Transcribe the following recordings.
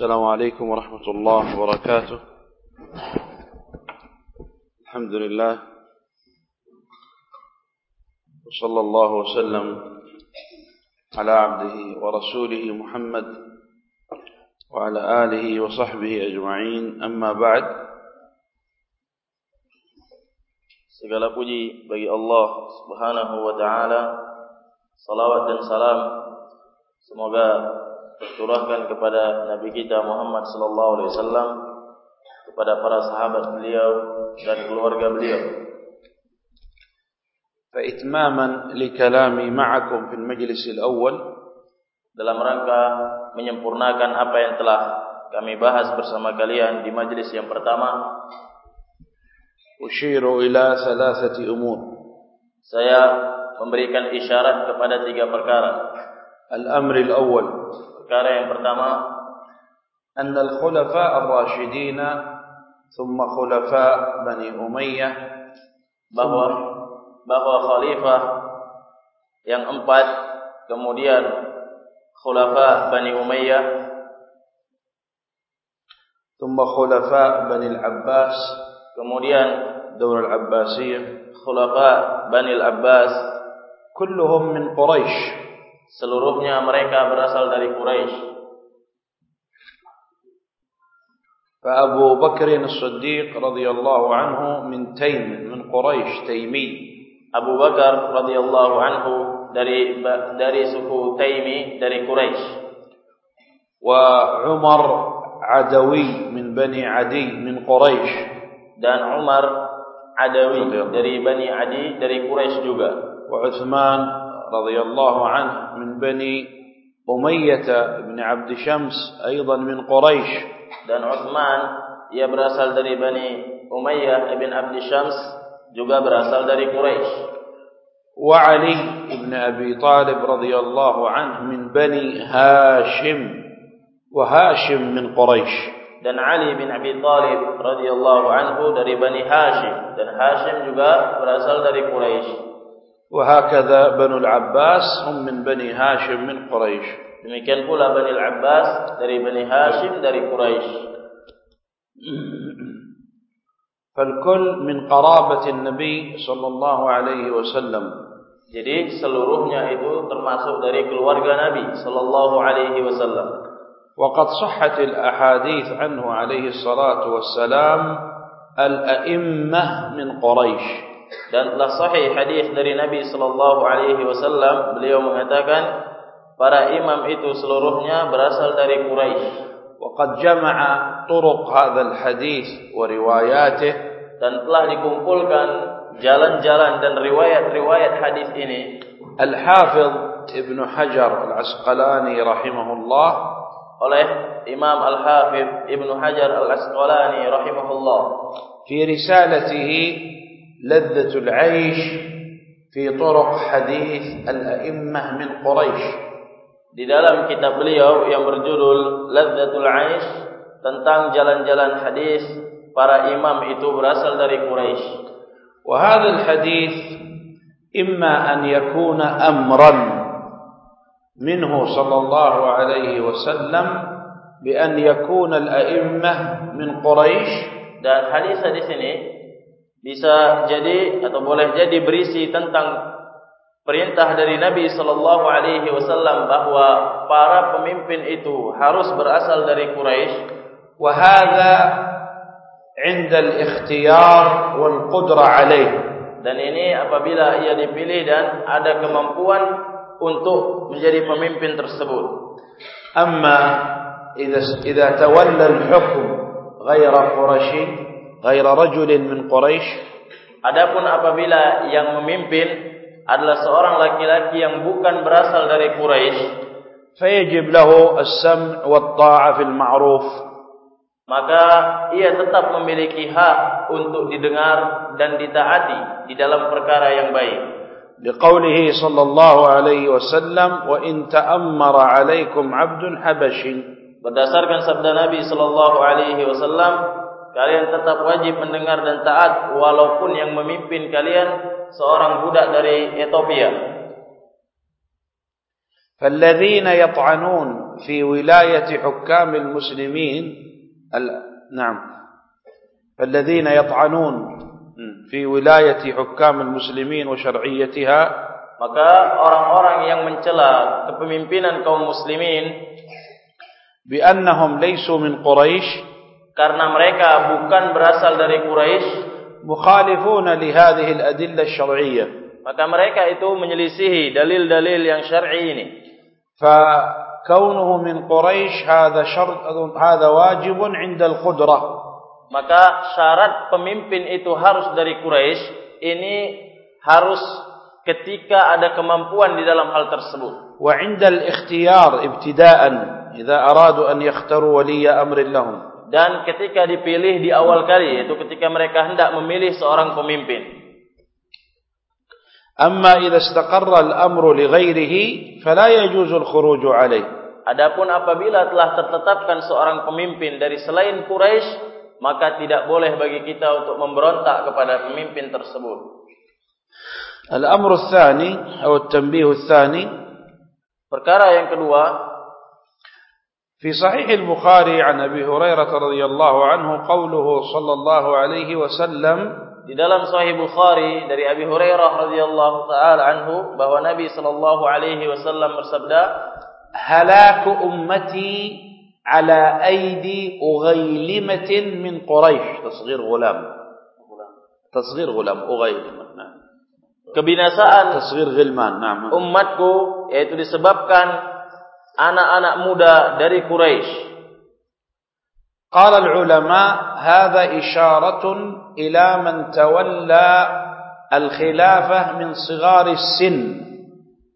السلام عليكم ورحمة الله وبركاته. الحمد لله. وصلى الله وسلم على عبده ورسوله محمد وعلى آله وصحبه أجمعين. أما بعد Segala puji bagi Allah Subhanahu wa taala. Salawat dan salam. Semoga tercurahkan kepada nabi kita Muhammad sallallahu alaihi wasallam kepada para sahabat beliau dan keluarga beliau. فإتماما لكلامي معكم في المجلس الأول dalam rangka menyempurnakan apa yang telah kami bahas bersama kalian di majlis yang pertama أشير إلى ثلاثة أمور saya memberikan isyarat kepada tiga perkara الأمر الأول perkara yang pertama أن الخلفاء الراشدين ثم خلفاء بني أمية bahwa bahwa khalifah yang empat kemudian khulafa Bani Umayyah ثم خلفاء بني العباس kemudian الدولة العباسية khulafa Bani Al-Abbas كلهم من قريش seluruhnya mereka berasal dari Quraisy فأبو بكر الصديق رضي الله عنه من تيم من قريش تيمي Abu Bakar radhiyallahu anhu dari dari suku Taimi dari Quraisy وعمر عدوي من بني عدي من قريش dan Umar Adawi Radhiyallahu. dari Bani Adi dari Quraisy juga وعثمان رضي الله عنه من بني أمية بن عبد شمس أيضا من قريش dan Uthman ia berasal dari Bani Umayyah ibn Abd Syams juga berasal dari Quraisy وعلي بن أبي طالب رضي الله عنه من بني هاشم وهاشم من قريش dan Ali bin Abi Thalib radhiyallahu anhu dari Bani Hashim dan Hashim juga berasal dari Quraisy وهكذا بنو العباس هم من بني هاشم من قريش demikian pula Bani Al-Abbas dari Bani Hashim dari Quraisy فالكل من قرابة النبي صلى الله عليه وسلم jadi seluruhnya itu termasuk dari keluarga Nabi sallallahu alaihi wasallam وقد صحت الأحاديث عنه عليه الصلاة والسلام الأئمة من قريش dan telah sahih hadis dari Nabi sallallahu alaihi wasallam beliau mengatakan para imam itu seluruhnya berasal dari Quraisy. Waqad jamaa turuq hadzal hadis wa riwayatih. Dan telah dikumpulkan jalan-jalan dan riwayat-riwayat hadis ini. Al hafiz ibn hajar al asqalani rahimahullah. Oleh imam al hafiz ibn hajar al asqalani rahimahullah. Fi risalatihi لذة العيش في طرق حديث الأئمة من قريش Di dalam kitab beliau yang berjudul Ladzatul Aish tentang jalan-jalan hadis para imam itu berasal dari Quraisy. Wa hadzal hadis imma an yakuna amran minhu sallallahu alaihi wasallam bi an yakuna al-a'immah min Quraisy dan hadis di sini bisa jadi atau boleh jadi berisi tentang perintah dari Nabi sallallahu alaihi wasallam bahwa para pemimpin itu harus berasal dari Quraisy. Wa hadza 'inda al-ikhtiyar wal qudrah alaih. Dan ini apabila ia dipilih dan ada kemampuan untuk menjadi pemimpin tersebut. Amma idza idza tawalla al-hukm ghayra quraisy غير رجل من قريش adapun apabila yang memimpin adalah seorang laki-laki yang bukan berasal dari Quraisy فيجب له السمع والطاعة في المعروف maka ia tetap memiliki hak untuk didengar dan ditaati di dalam perkara yang baik لقوله صلى الله عليه وسلم وإن تأمر عليكم عبد حبشي berdasarkan sabda Nabi sallallahu alaihi wasallam kalian tetap wajib mendengar dan taat walaupun yang memimpin kalian seorang budak dari Ethiopia فالذين يطعنون في ولاية حكام المسلمين نعم فالذين يطعنون في ولاية حكام المسلمين وشرعيتها maka orang-orang yang mencela kepemimpinan kaum muslimin بأنهم ليسوا من قريش karena mereka bukan berasal dari Quraisy. Mukhalifuna li hadhihi al-adillah asy-syar'iyyah maka mereka itu menyelisihi dalil-dalil yang syar'i ini. Fa kaunuhu min quraish hadha syarat hadha wajibun 'inda al-qudrah maka syarat pemimpin itu harus dari Quraisy. ini harus ketika ada kemampuan di dalam hal tersebut. Wa 'inda al-ikhtiyar ibtida'an idza aradu an yakhtaru waliya amrin lahum dan ketika dipilih di awal kali yaitu ketika mereka hendak memilih seorang pemimpin. Amma idza istaqarra al-amru li ghairihi fala yajuzu al-khuruj alayh. Adapun apabila telah tertetapkan seorang pemimpin dari selain quraish maka tidak boleh bagi kita untuk memberontak kepada pemimpin tersebut. Al-amru ats-tsani atau at-tanbih ats-tsani perkara yang kedua في صحيح البخاري عن أبي هريرة رضي الله عنه قوله صلى الله عليه وسلم di dalam Sahih Bukhari dari Abi Hurairah radhiyallahu taala anhu bahwa Nabi sallallahu alaihi wasallam bersabda هلاك أمتي على أيدي أغيلمة من قريش تصغير غلام تصغير غلام أغيلمة نعم kebinasaan تصغير غلمان نعم umatku yaitu disebabkan anak-anak muda dari Quraisy. Qala al-ulama hadha isharatun ila man tawalla al-khilafah min sighar sin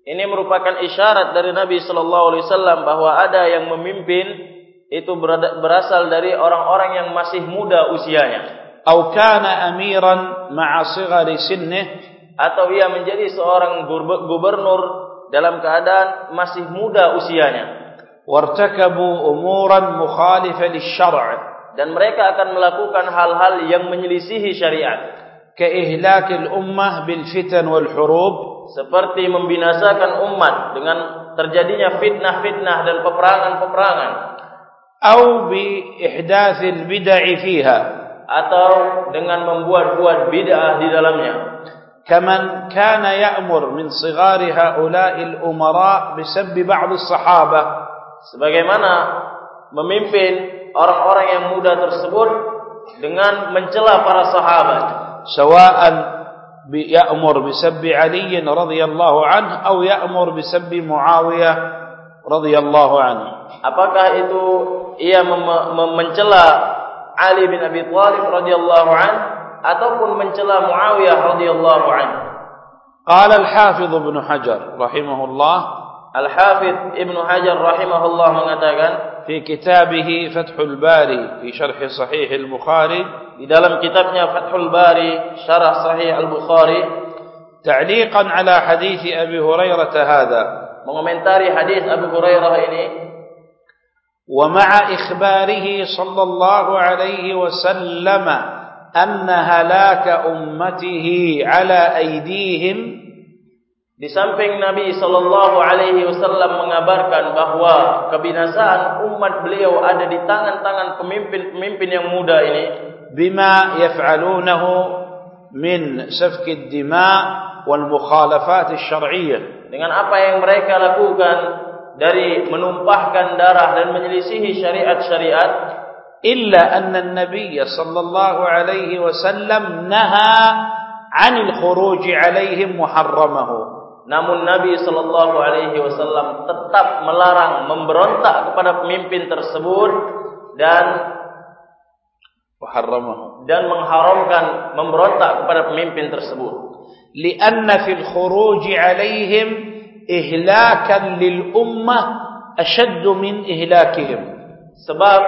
Ini merupakan isyarat dari Nabi sallallahu alaihi wasallam bahwa ada yang memimpin itu berasal dari orang-orang yang masih muda usianya. Au kana amiran ma'a sighar sinnih atau ia menjadi seorang gubernur dalam keadaan masih muda usianya. Wartakabu umuran mukhalifah syar'at dan mereka akan melakukan hal-hal yang menyelisihi syariat. Keihlakil ummah bil fitan wal hurub. Seperti membinasakan umat dengan terjadinya fitnah-fitnah dan peperangan-peperangan. Atau bi ihdathil bid'ah fiha. Atau dengan membuat-buat bid'ah di dalamnya. كمن كان يأمر من صغار هؤلاء الأمراء بسب بعض الصحابة sebagaimana memimpin orang-orang yang muda tersebut dengan mencela para sahabat سواء يأمر بسب علي رضي الله عنه أو يأمر بسب معاوية رضي الله عنه apakah itu ia mencela Ali bin Abi Thalib radhiyallahu an ataupun mencela Muawiyah radhiyallahu anhu. Qala Al-Hafiz Ibnu Hajar rahimahullah, Al-Hafiz Ibnu Hajar rahimahullah mengatakan fi kitabih Fathul Bari fi syarh sahih al-Bukhari di dalam kitabnya Fathul Bari Syarah Sahih Al-Bukhari ta'liqan ala hadis Abi Hurairah hadha mengomentari hadis Abu Hurairah ini wa ma'a ikhbarihi sallallahu alaihi wasallam أن هلاك أمته على أيديهم. Di samping Nabi Sallallahu Alaihi Wasallam mengabarkan bahawa kebinasaan umat beliau ada di tangan-tangan pemimpin-pemimpin yang muda ini. Bima yafalunahu min sifkid dima wal mukhalafat syar'iyyah. Dengan apa yang mereka lakukan dari menumpahkan darah dan menyelisihi syariat-syariat. إلا أن النبي صلى الله عليه وسلم نهى عن الخروج عليهم محرمه namun Nabi sallallahu alaihi wasallam tetap melarang memberontak kepada pemimpin tersebut dan muharramah dan mengharamkan memberontak kepada pemimpin tersebut. Karena fil khuruj alaihim ihlakan lil ummah ashad min ihlakihim. Sebab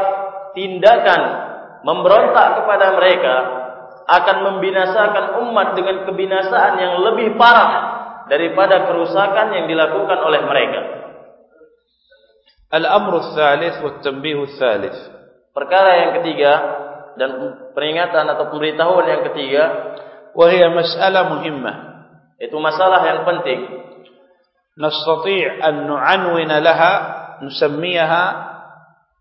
tindakan memberontak kepada mereka akan membinasakan umat dengan kebinasaan yang lebih parah daripada kerusakan yang dilakukan oleh mereka. الأمر الثالث والتنبيه الثالث Perkara yang ketiga dan peringatan atau pemberitahuan yang ketiga وهي مسألة مهمة itu masalah yang penting. نستطيع أن نعنون لها نسميها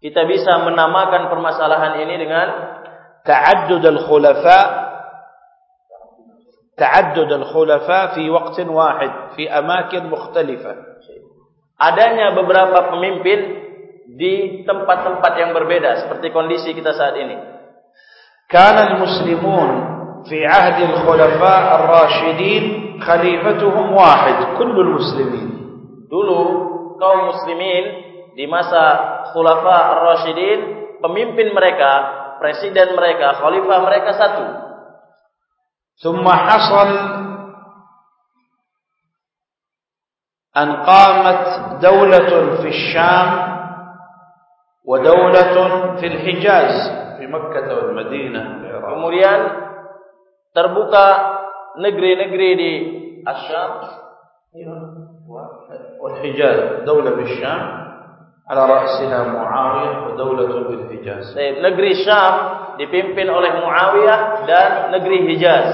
kita bisa menamakan permasalahan ini dengan ta'addud al-khulafa ta'addud al-khulafa fi waqtin wahid fi amakin mukhtalifah adanya beberapa pemimpin di tempat-tempat yang berbeda seperti kondisi kita saat ini. Kana al-muslimun fi 'ahdi al-khulafa ar-rashidin khalifatuhum wahid kullu al-muslimin dulu kaum muslimin di masa Khulafa Ar-Rashidin, pemimpin mereka, presiden mereka, khalifah mereka satu. Thumma hasal an qamat daulatun fi Syam wa daulatun fi Hijaz fi Makkah dan Madinah. Kemudian terbuka negeri-negeri di Asyam, Hijaz, Daulah di Syam والحجاز دولة بالشام على رأسها معاوية ودولة بالحجاز negeri Syam dipimpin oleh Muawiyah dan negeri Hijaz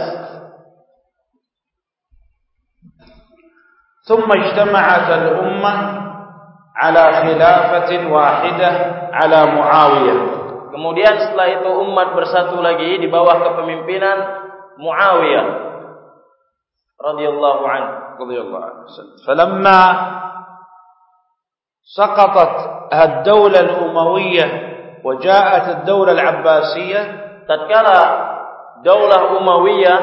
ثم اجتمعت الأمة على خلافة واحدة على معاوية kemudian setelah itu umat bersatu lagi di bawah kepemimpinan Muawiyah radhiyallahu anhu رضي الله عنه فلما سقطت الدولة الأموية وجاءت الدولة العباسية. tatkala daulah Umayyah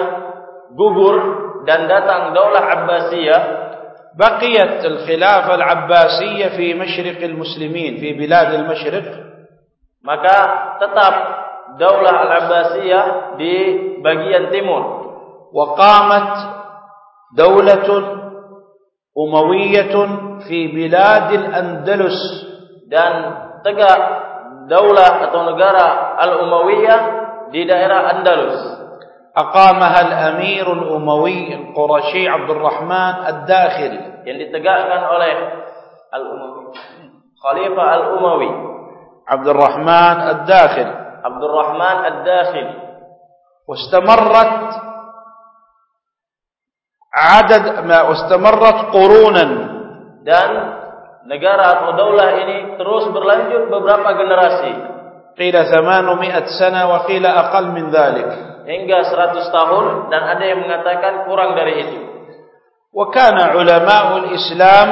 gugur dan daulah Abbasiyah بقيت الخلافة العباسية في مشرق المسلمين في بلاد المشرق. maka tetap daulah Al-Abbasiyah di bagian timur. وقامت دولة أموية في بلاد الأندلس. Dan tegak دولة atau الأموية al-Umayyah di أقامها الأمير الأموي القرشي عبد الرحمن الداخلي yang ditegakkan oleh al-Umayyah Khalifah al-Umayy عبد الرحمن الداخلي عبد الرحمن الداخلي واستمرت عدد ما واستمرت قرونا. Dan negara atau daulah ini terus berlanjut beberapa generasi. قيل 800 سنة وقيل أقل من ذلك hingga 100 tahun dan ada yang mengatakan kurang dari itu. وكان علماء الإسلام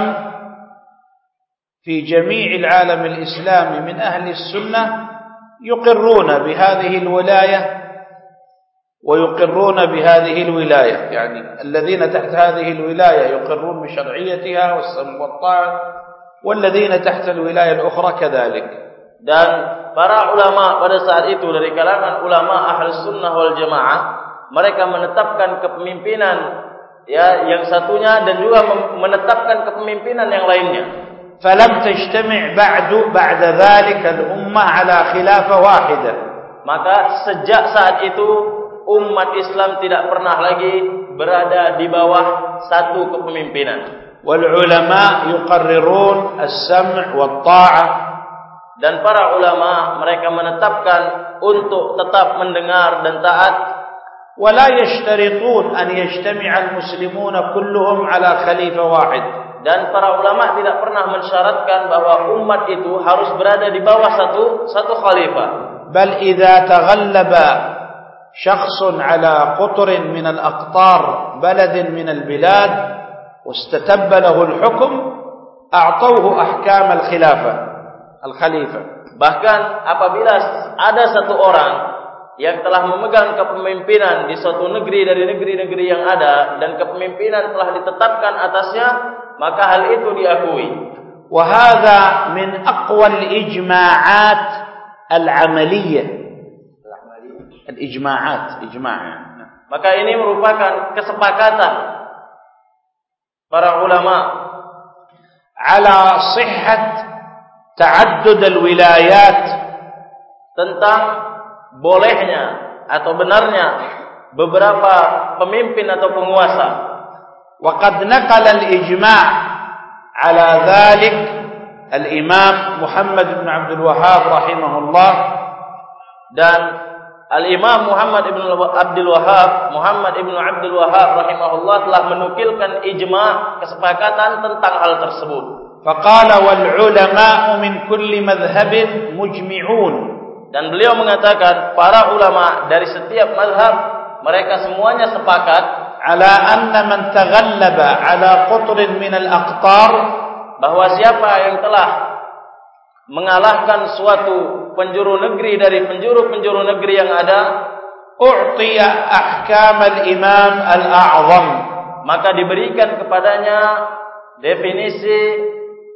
في جميع العالم الإسلامي من أهل السنة يقرون بهذه الولاية ويقرون بهذه الولاية يعني الذين تحت هذه الولاية يقرون بشرعيتها والطاعة والذين تحت الولاية الأخرى كذلك dan para ulama pada saat itu dari kalangan ulama ahli sunnah wal jamaah mereka menetapkan kepemimpinan ya yang satunya dan juga menetapkan kepemimpinan yang lainnya فلم تجتمع بعد بعد ذلك الأمة على خلافة واحدة maka sejak saat itu umat Islam tidak pernah lagi berada di bawah satu kepemimpinan. Wal ulama yuqarrirun as-sam' wa at-tha'ah dan para ulama mereka menetapkan untuk tetap mendengar dan taat. Wala yashtariqun an yajtami'a al-muslimun kulluhum ala khalifah wahid. Dan para ulama tidak pernah mensyaratkan bahwa umat itu harus berada di bawah satu satu khalifah. Bal idza taghallaba شخص على قطر من الأقطار بلد من البلاد واستتب له الحكم أعطوه أحكام الخلافة الخليفة bahkan apabila ada satu orang yang telah memegang kepemimpinan di suatu negeri dari negeri-negeri yang ada dan kepemimpinan telah ditetapkan atasnya maka hal itu diakui وهذا من أقوى الإجماعات al-ijma'at, ijma'. Ya. Maka ini merupakan kesepakatan para ulama ala sihhat ta'addud al-wilayat tentang bolehnya atau benarnya beberapa pemimpin atau penguasa. Wa qad naqala al-ijma' ala dhalik al-Imam Muhammad bin Abdul Wahhab rahimahullah dan Al-Imam Muhammad ibn Abdul Wahab, Muhammad ibn Abdul Wahab rahimahullah telah menukilkan ijma kesepakatan tentang hal tersebut. Faqala wal ulama min kulli madhhab mujmi'un. Dan beliau mengatakan para ulama dari setiap mazhab mereka semuanya sepakat ala anna man taghallaba ala qutr min al-aqtar bahwa siapa yang telah mengalahkan suatu penjuru negeri dari penjuru-penjuru negeri yang ada u'tiya ahkam al-imam al-a'zam. Maka diberikan kepadanya definisi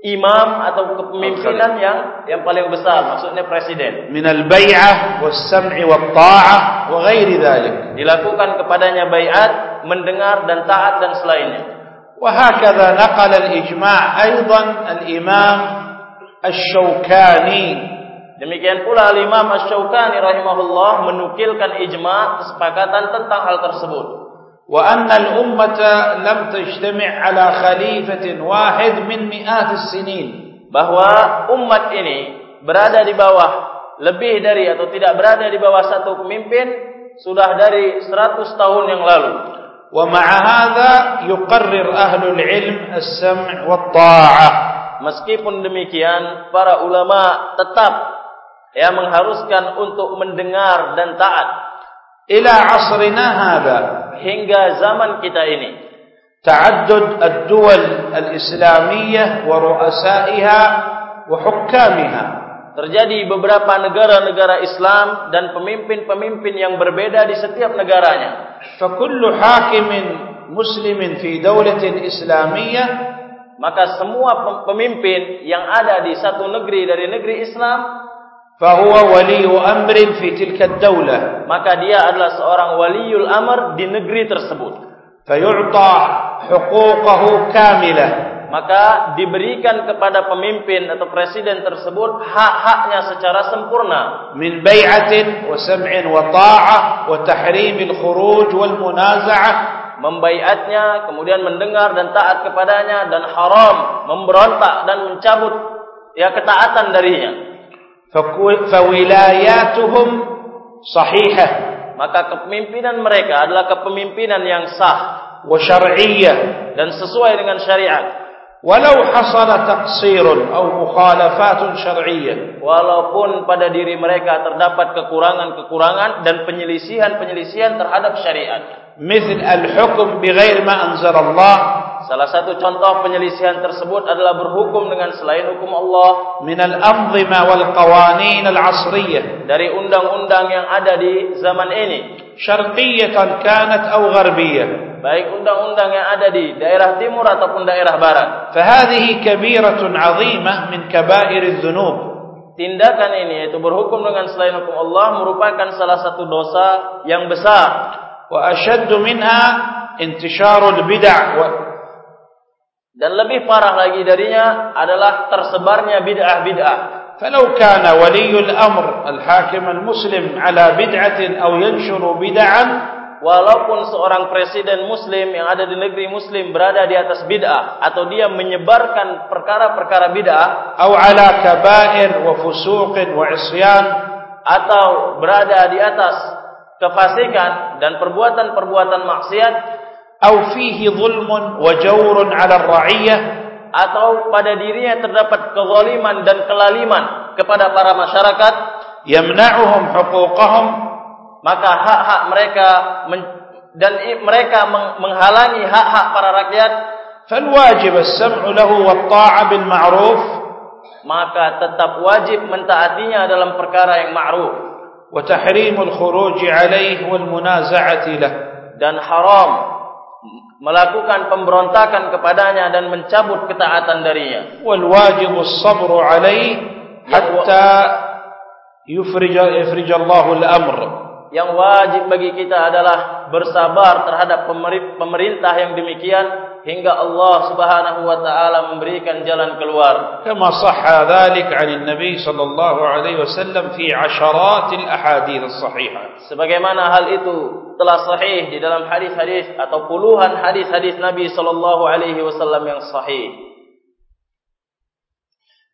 imam atau kepemimpinan yang yang paling besar maksudnya presiden. Min al-bai'ah was-sam'i wat-ta'ah wa ghairi dhalik. Dilakukan kepadanya baiat mendengar dan taat dan selainnya. Wa hakadha naqala al-ijma' aidan al-imam asy-syawkani Demikian pula Imam Asy-Syaukani rahimahullah menukilkan ijma' kesepakatan tentang hal tersebut. Wa anna al-ummata lam tajtami' ala khalifatin wahid min mi'at as-sinin. Bahwa umat ini berada di bawah lebih dari atau tidak berada di bawah satu pemimpin sudah dari 100 tahun yang lalu. Wa ma'a hadha yuqarrir ahlul ilm as-sam' wa ta'ah. Meskipun demikian para ulama tetap yang mengharuskan untuk mendengar dan taat. Ila asrina hada. Hingga zaman kita ini. Ta'addud ad-duwal al-islamiyyah wa ru'asaiha wa hukamiha. Terjadi beberapa negara-negara Islam dan pemimpin-pemimpin yang berbeda di setiap negaranya. Fa kullu hakimin muslimin fi dawlatin islamiyyah maka semua pemimpin yang ada di satu negeri dari negeri Islam fahuwa waliyu amrin fi tilka ad-daulah maka dia adalah seorang waliul amr di negeri tersebut. Fayu'ta huquqahu kamilah maka diberikan kepada pemimpin atau presiden tersebut hak-haknya secara sempurna. Min bai'atin wa sam'in wa ta'ah wa tahrim al-khuruj wal munaza'ah. Membaiatnya kemudian mendengar dan taat kepadanya dan haram. Memberontak dan mencabut ya ketaatan darinya fawilayatuhum sahihah. Maka kepemimpinan mereka adalah kepemimpinan yang sah syar'iyyah dan sesuai dengan syariat walau hasala taqsirun aw mukhalafatun syar'iyyah walaupun pada diri mereka terdapat kekurangan-kekurangan dan penyelisihan-penyelisihan terhadap syariat. Mithl al-hukm bighair ma anzala Allah Salah satu contoh penyelisihan tersebut adalah berhukum dengan selain hukum Allah. Min al-anzima wal qawanin al-'asriyah. Dari undang-undang yang ada di zaman ini syarqiyyatan kanat aw gharbiyah. Baik undang-undang yang ada di daerah timur ataupun daerah barat. Fa hadhihi kabiratun 'azimah min kaba'ir adh-dhunub tindakan ini yaitu berhukum dengan selain hukum Allah merupakan salah satu dosa yang besar. Wa ashaddu minha intisharul bid'ah. Dan lebih parah lagi darinya adalah tersebarnya bid'ah-bid'ah. Kalau kana waliyul amr al-hakim al-muslim ala bid'atin aw yanshuru bid'an walaupun seorang presiden muslim yang ada di negeri muslim berada di atas bid'ah atau dia menyebarkan perkara-perkara bid'ah aw ala kaba'ir wa fusuq wa isyan atau berada di atas kefasikan dan perbuatan-perbuatan maksiat atau fihi zulmun wa jawrun 'ala ar-ra'iyyah atau pada dirinya terdapat kezaliman dan kelaliman kepada para masyarakat yamna'uhum huquqahum maka hak-hak mereka dan mereka menghalangi hak-hak para rakyat fal wajib as-sam'u lahu wat-ta'a bil ma'ruf maka tetap wajib mentaatinya dalam perkara yang ma'ruf. wa tahrimul khuruj 'alayhi wal munaza'ati lahu dan haram melakukan pemberontakan kepadanya dan mencabut ketaatan darinya. Wal wajib as-sabr alayh hatta yufrij yufrij Allah al-amr. Yang wajib bagi kita adalah bersabar terhadap pemerintah yang demikian hingga Allah Subhanahu wa taala memberikan jalan keluar. Kama sahha dzalik 'an Nabi sallallahu alaihi wasallam fi 'asharat al-ahadits as-sahihah. Sebagaimana hal itu telah sahih di dalam hadis-hadis atau puluhan hadis-hadis Nabi sallallahu alaihi wasallam yang sahih.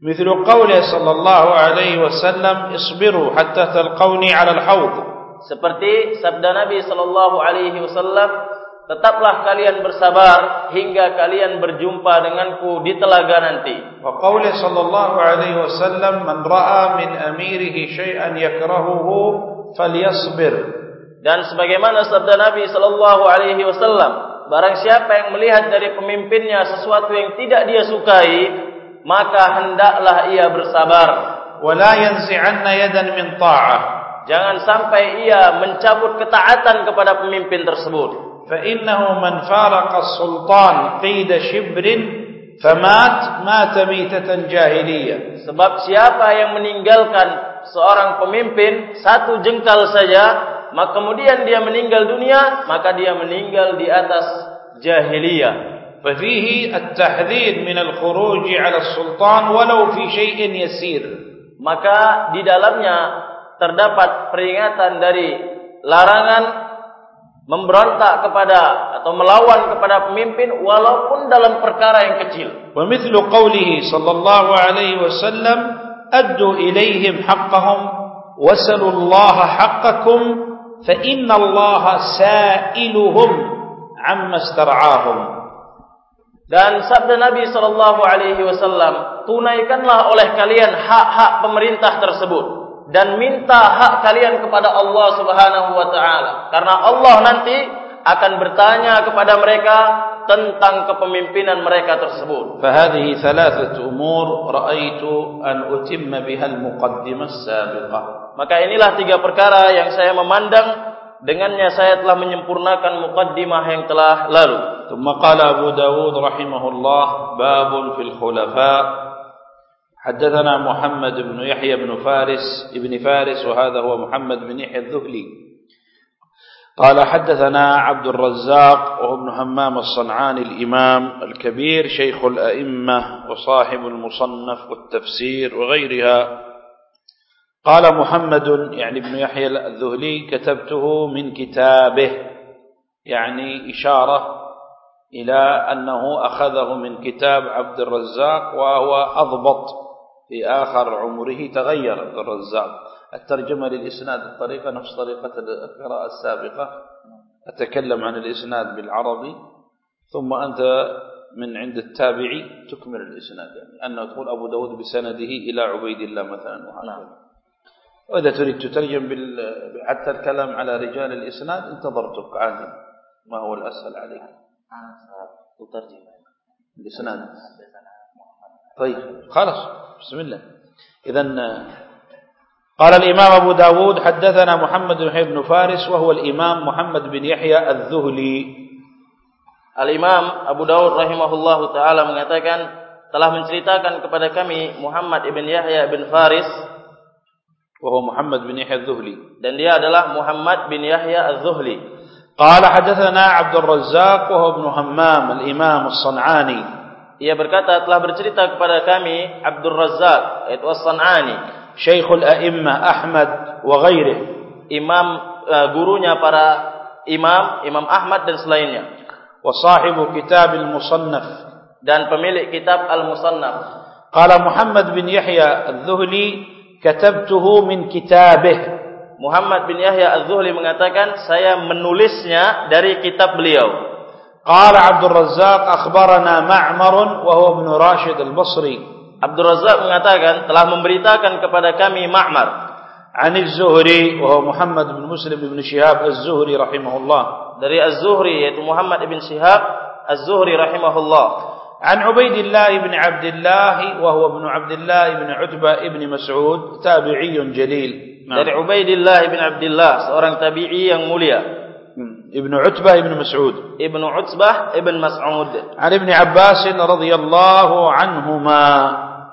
مثل قوله صلى الله عليه وسلم اصبروا حتى تلقوني على الحوض seperti sabda Nabi sallallahu alaihi wasallam tetaplah kalian bersabar hingga kalian berjumpa denganku di telaga nanti. Wa qawli sallallahu alaihi wasallam man ra'a min amirihi syai'an yakrahuhu falyasbir. Dan sebagaimana sabda Nabi sallallahu alaihi wasallam, barang siapa yang melihat dari pemimpinnya sesuatu yang tidak dia sukai, maka hendaklah ia bersabar. Wa la yanzi'anna yadan min ta'ah. Jangan sampai ia mencabut ketaatan kepada pemimpin tersebut. فإنه من فارق السلطان قيد شبر فمات مات ميتة جاهلية sebab siapa yang meninggalkan seorang pemimpin satu jengkal saja maka kemudian dia meninggal dunia maka dia meninggal di atas jahiliyah ففيه التحذير من الخروج على السلطان ولو في شيء يسير maka di dalamnya terdapat peringatan dari larangan memberontak kepada atau melawan kepada pemimpin walaupun dalam perkara yang kecil. Wa mithlu qawlihi sallallahu alaihi wasallam addu ilaihim haqqahum wasalu Allah haqqakum fa inna Allah sa'iluhum amma istar'ahum. Dan sabda Nabi sallallahu alaihi wasallam tunaikanlah oleh kalian hak-hak pemerintah tersebut dan minta hak kalian kepada Allah Subhanahu wa taala karena Allah nanti akan bertanya kepada mereka tentang kepemimpinan mereka tersebut. Fahadhihi thalathatu umur ra'aitu an utimma biha al-muqaddimah as-sabiqah. Maka inilah tiga perkara yang saya memandang dengannya saya telah menyempurnakan muqaddimah yang telah lalu. Thumma qala Abu Dawud rahimahullah babun fil khulafa' حدثنا محمد بن يحيى بن فارس ابن فارس وهذا هو محمد بن يحيى الذهلي. قال حدثنا عبد الرزاق وهو ابن همام الصنعاني الإمام الكبير شيخ الأئمة وصاحب المصنف والتفسير وغيرها. قال محمد يعني ابن يحيى الذهلي كتبته من كتابه يعني إشارة إلى أنه أخذه من كتاب عبد الرزاق وهو أضبط في آخر عمره تغير عبد الرزاق. الترجمة للإسناد الطريقة نفس طريقة القراءة السابقة. أتكلم عن الإسناد بالعربي ثم أنت من عند التابعي تكمل الإسناد. يعني أنه تقول أبو داود بسنده إلى عبيد الله مثلا نعم. وإذا تريد تترجم حتى الكلام على رجال الإسناد انتظرتك عادي. ما هو الأسهل عليك. أنا أترجم الإسناد. طيب خلاص. بسم الله. إذا قال الإمام أبو داود حدثنا محمد بن بن فارس وهو الإمام محمد بن يحيى الذهلي. Al-Imam Abu Dawud rahimahullahu taala mengatakan telah menceritakan kepada kami Muhammad ibn Yahya bin Faris وهو محمد بن يحيى الذهلي. Dan dia adalah Muhammad bin Yahya az-Zuhli قال حدثنا عبد الرزاق وهو ابن همام الإمام الصنعاني. Ia berkata telah bercerita kepada kami Abdul Razzaq yaitu As-San'ani Syekhul A'immah Ahmad wa ghairih imam uh, gurunya para imam Imam Ahmad dan selainnya wa sahibu kitab al-musannaf dan pemilik kitab al-musannaf. Qala Muhammad bin Yahya al-Zuhli katabtuhu min kitabih. Muhammad bin Yahya al-Zuhli mengatakan saya menulisnya dari kitab beliau قال عبد الرزاق أخبرنا معمر وهو ابن راشد البصري عبد الرزاق mengatakan telah memberitakan kepada kami Ma'mar عن الزهري وهو محمد بن مسلم بن شهاب الزهري رحمه الله dari Az-Zuhri yaitu Muhammad ibn Shihab Az-Zuhri rahimahullah عن عبيد الله بن عبد الله وهو ابن عبد الله بن عتبة ابن مسعود تابعي جليل dari Ubaidillah bin Abdullah seorang tabi'i yang mulia ابن عتبة ابن مسعود ابن عتبة ابن مسعود عن ابن عباس رضي الله عنهما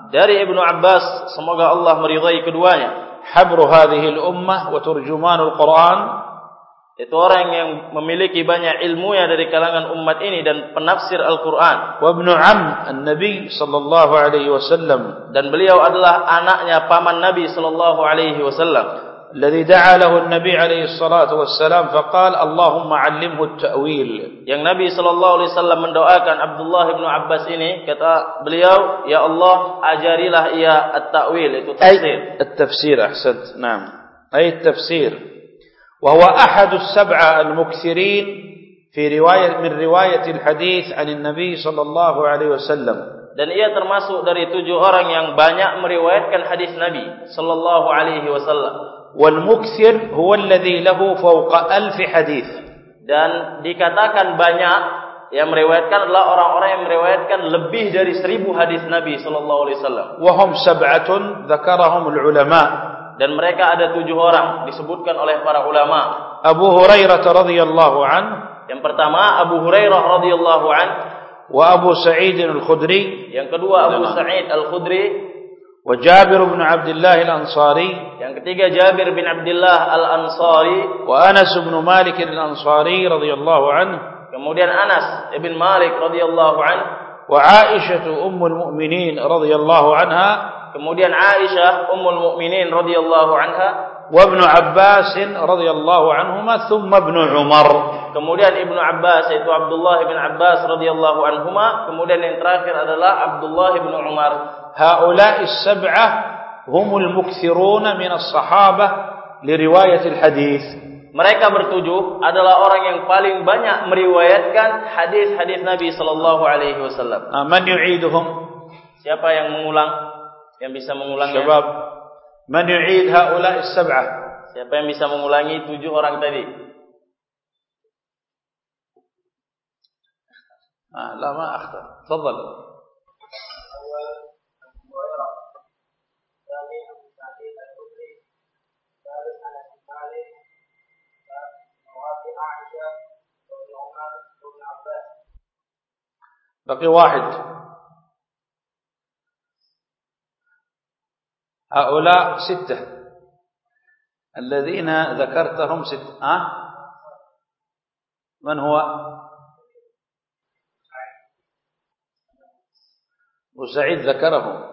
dari Ibnu Abbas semoga Allah meridai keduanya حبر هذه الأمة وترجمان القرآن itu orang yang memiliki banyak ilmu ya dari kalangan umat ini dan penafsir Al-Qur'an wa ibnu am an-nabi sallallahu alaihi wasallam dan beliau adalah anaknya paman Nabi sallallahu alaihi wasallam الذي دعا له النبي عليه الصلاة والسلام فقال اللهم علمه التأويل yang Nabi sallallahu alaihi wasallam mendoakan Abdullah bin Abbas ini kata beliau ya Allah ajarilah ia at-ta'wil itu tafsir التفسير أحسنت نعم أي التفسير وهو أحد السبعة المكثرين في رواية من رواية الحديث عن النبي صلى الله عليه وسلم dan ia termasuk dari tujuh orang yang banyak meriwayatkan hadis Nabi sallallahu alaihi wasallam والمكثر هو الذي له فوق ألف حديث dan dikatakan banyak yang meriwayatkan adalah orang-orang yang meriwayatkan lebih dari seribu hadis Nabi Sallallahu Alaihi Wasallam. Wahum sabatun dzakarahum ulama dan mereka ada tujuh orang disebutkan oleh para ulama. Abu Hurairah radhiyallahu an. Yang pertama Abu Hurairah radhiyallahu an. Wa Abu Sa'id al Khudri. Yang kedua Abu Sa'id al Khudri. وجابر بن عبد الله الأنصاري yang ketiga Jabir bin Abdullah Al-Ansari وأنس بن مالك الأنصاري رضي الله عنه kemudian Anas bin Malik radhiyallahu an وعائشة أم المؤمنين رضي الله عنها kemudian Aisyah ummul mukminin radhiyallahu anha وابن عباس رضي الله عنهما ثم ابن عمر kemudian Ibnu Abbas yaitu Abdullah bin Abbas radhiyallahu anhuma kemudian yang terakhir adalah Abdullah bin Umar هؤلاء السبعة هم المكثرون من الصحابة لرواية الحديث mereka bertujuh adalah orang yang paling banyak meriwayatkan hadis-hadis Nabi sallallahu alaihi wasallam آه، من يعيدهم siapa yang mengulang yang bisa mengulangnya شباب من يعيد هؤلاء السبعة siapa yang bisa mengulangi tujuh orang tadi آه لا ما أخطأ تفضل بقي واحد. هؤلاء ستة. الذين ذكرتهم ستة أه؟ من هو؟ أبو سعيد ذكره.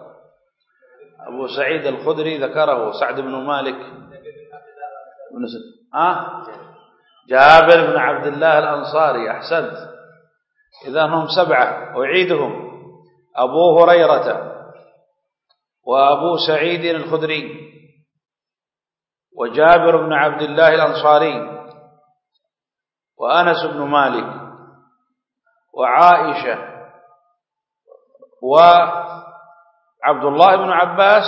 أبو سعيد الخدري ذكره. سعد بن مالك. بن أه؟ جابر بن عبد الله الأنصاري. أحسنت. إذا هم سبعة أعيدهم. أبو هريرة وأبو سعيد الخدري وجابر بن عبد الله الأنصاري وأنس بن مالك وعائشة وعبد الله بن عباس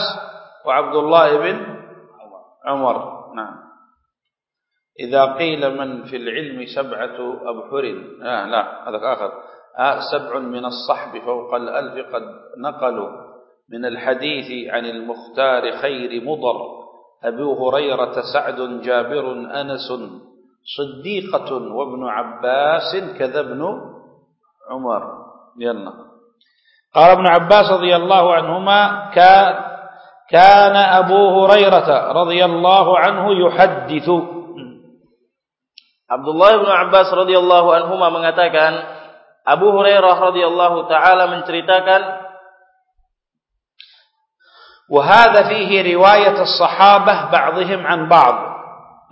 وعبد الله بن عمر. نعم. إذا قيل من في العلم سبعة أبحر آه لا هذا آخر. آه سبع من الصحب فوق الألف قد نقلوا. من الحديث عن المختار خير مضر. أبو هريرة سعد جابر أنس صديقة وابن عباس كذا ابن عمر. يلا. قال ابن عباس رضي الله عنهما كان كان أبو هريرة رضي الله عنه يحدث Abdullah bin Abbas radhiyallahu anhu mengatakan Abu Hurairah radhiyallahu taala menceritakan وهذا فيه رواية الصحابة بعضهم عن بعض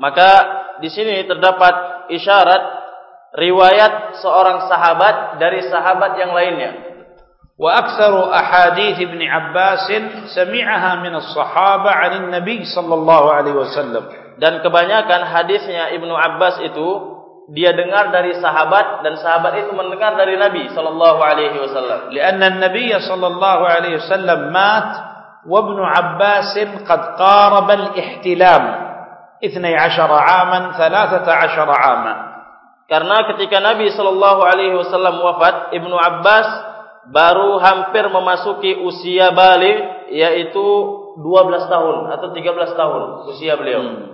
maka di sini terdapat isyarat riwayat seorang sahabat dari sahabat yang lainnya وأكثر أحاديث ابن عباس سمعها من الصحابة عن النبي صلى الله عليه وسلم dan kebanyakan hadisnya Ibnu Abbas itu dia dengar dari sahabat dan sahabat itu mendengar dari Nabi sallallahu alaihi wasallam. Karena Nabi sallallahu alaihi wasallam mat wa Ibnu Abbas qad qaraba al-ihtilam 12 aman 13 aman. Karena ketika Nabi sallallahu alaihi wasallam wafat, Ibnu Abbas baru hampir memasuki usia baligh yaitu 12 tahun atau 13 tahun usia beliau. Hmm.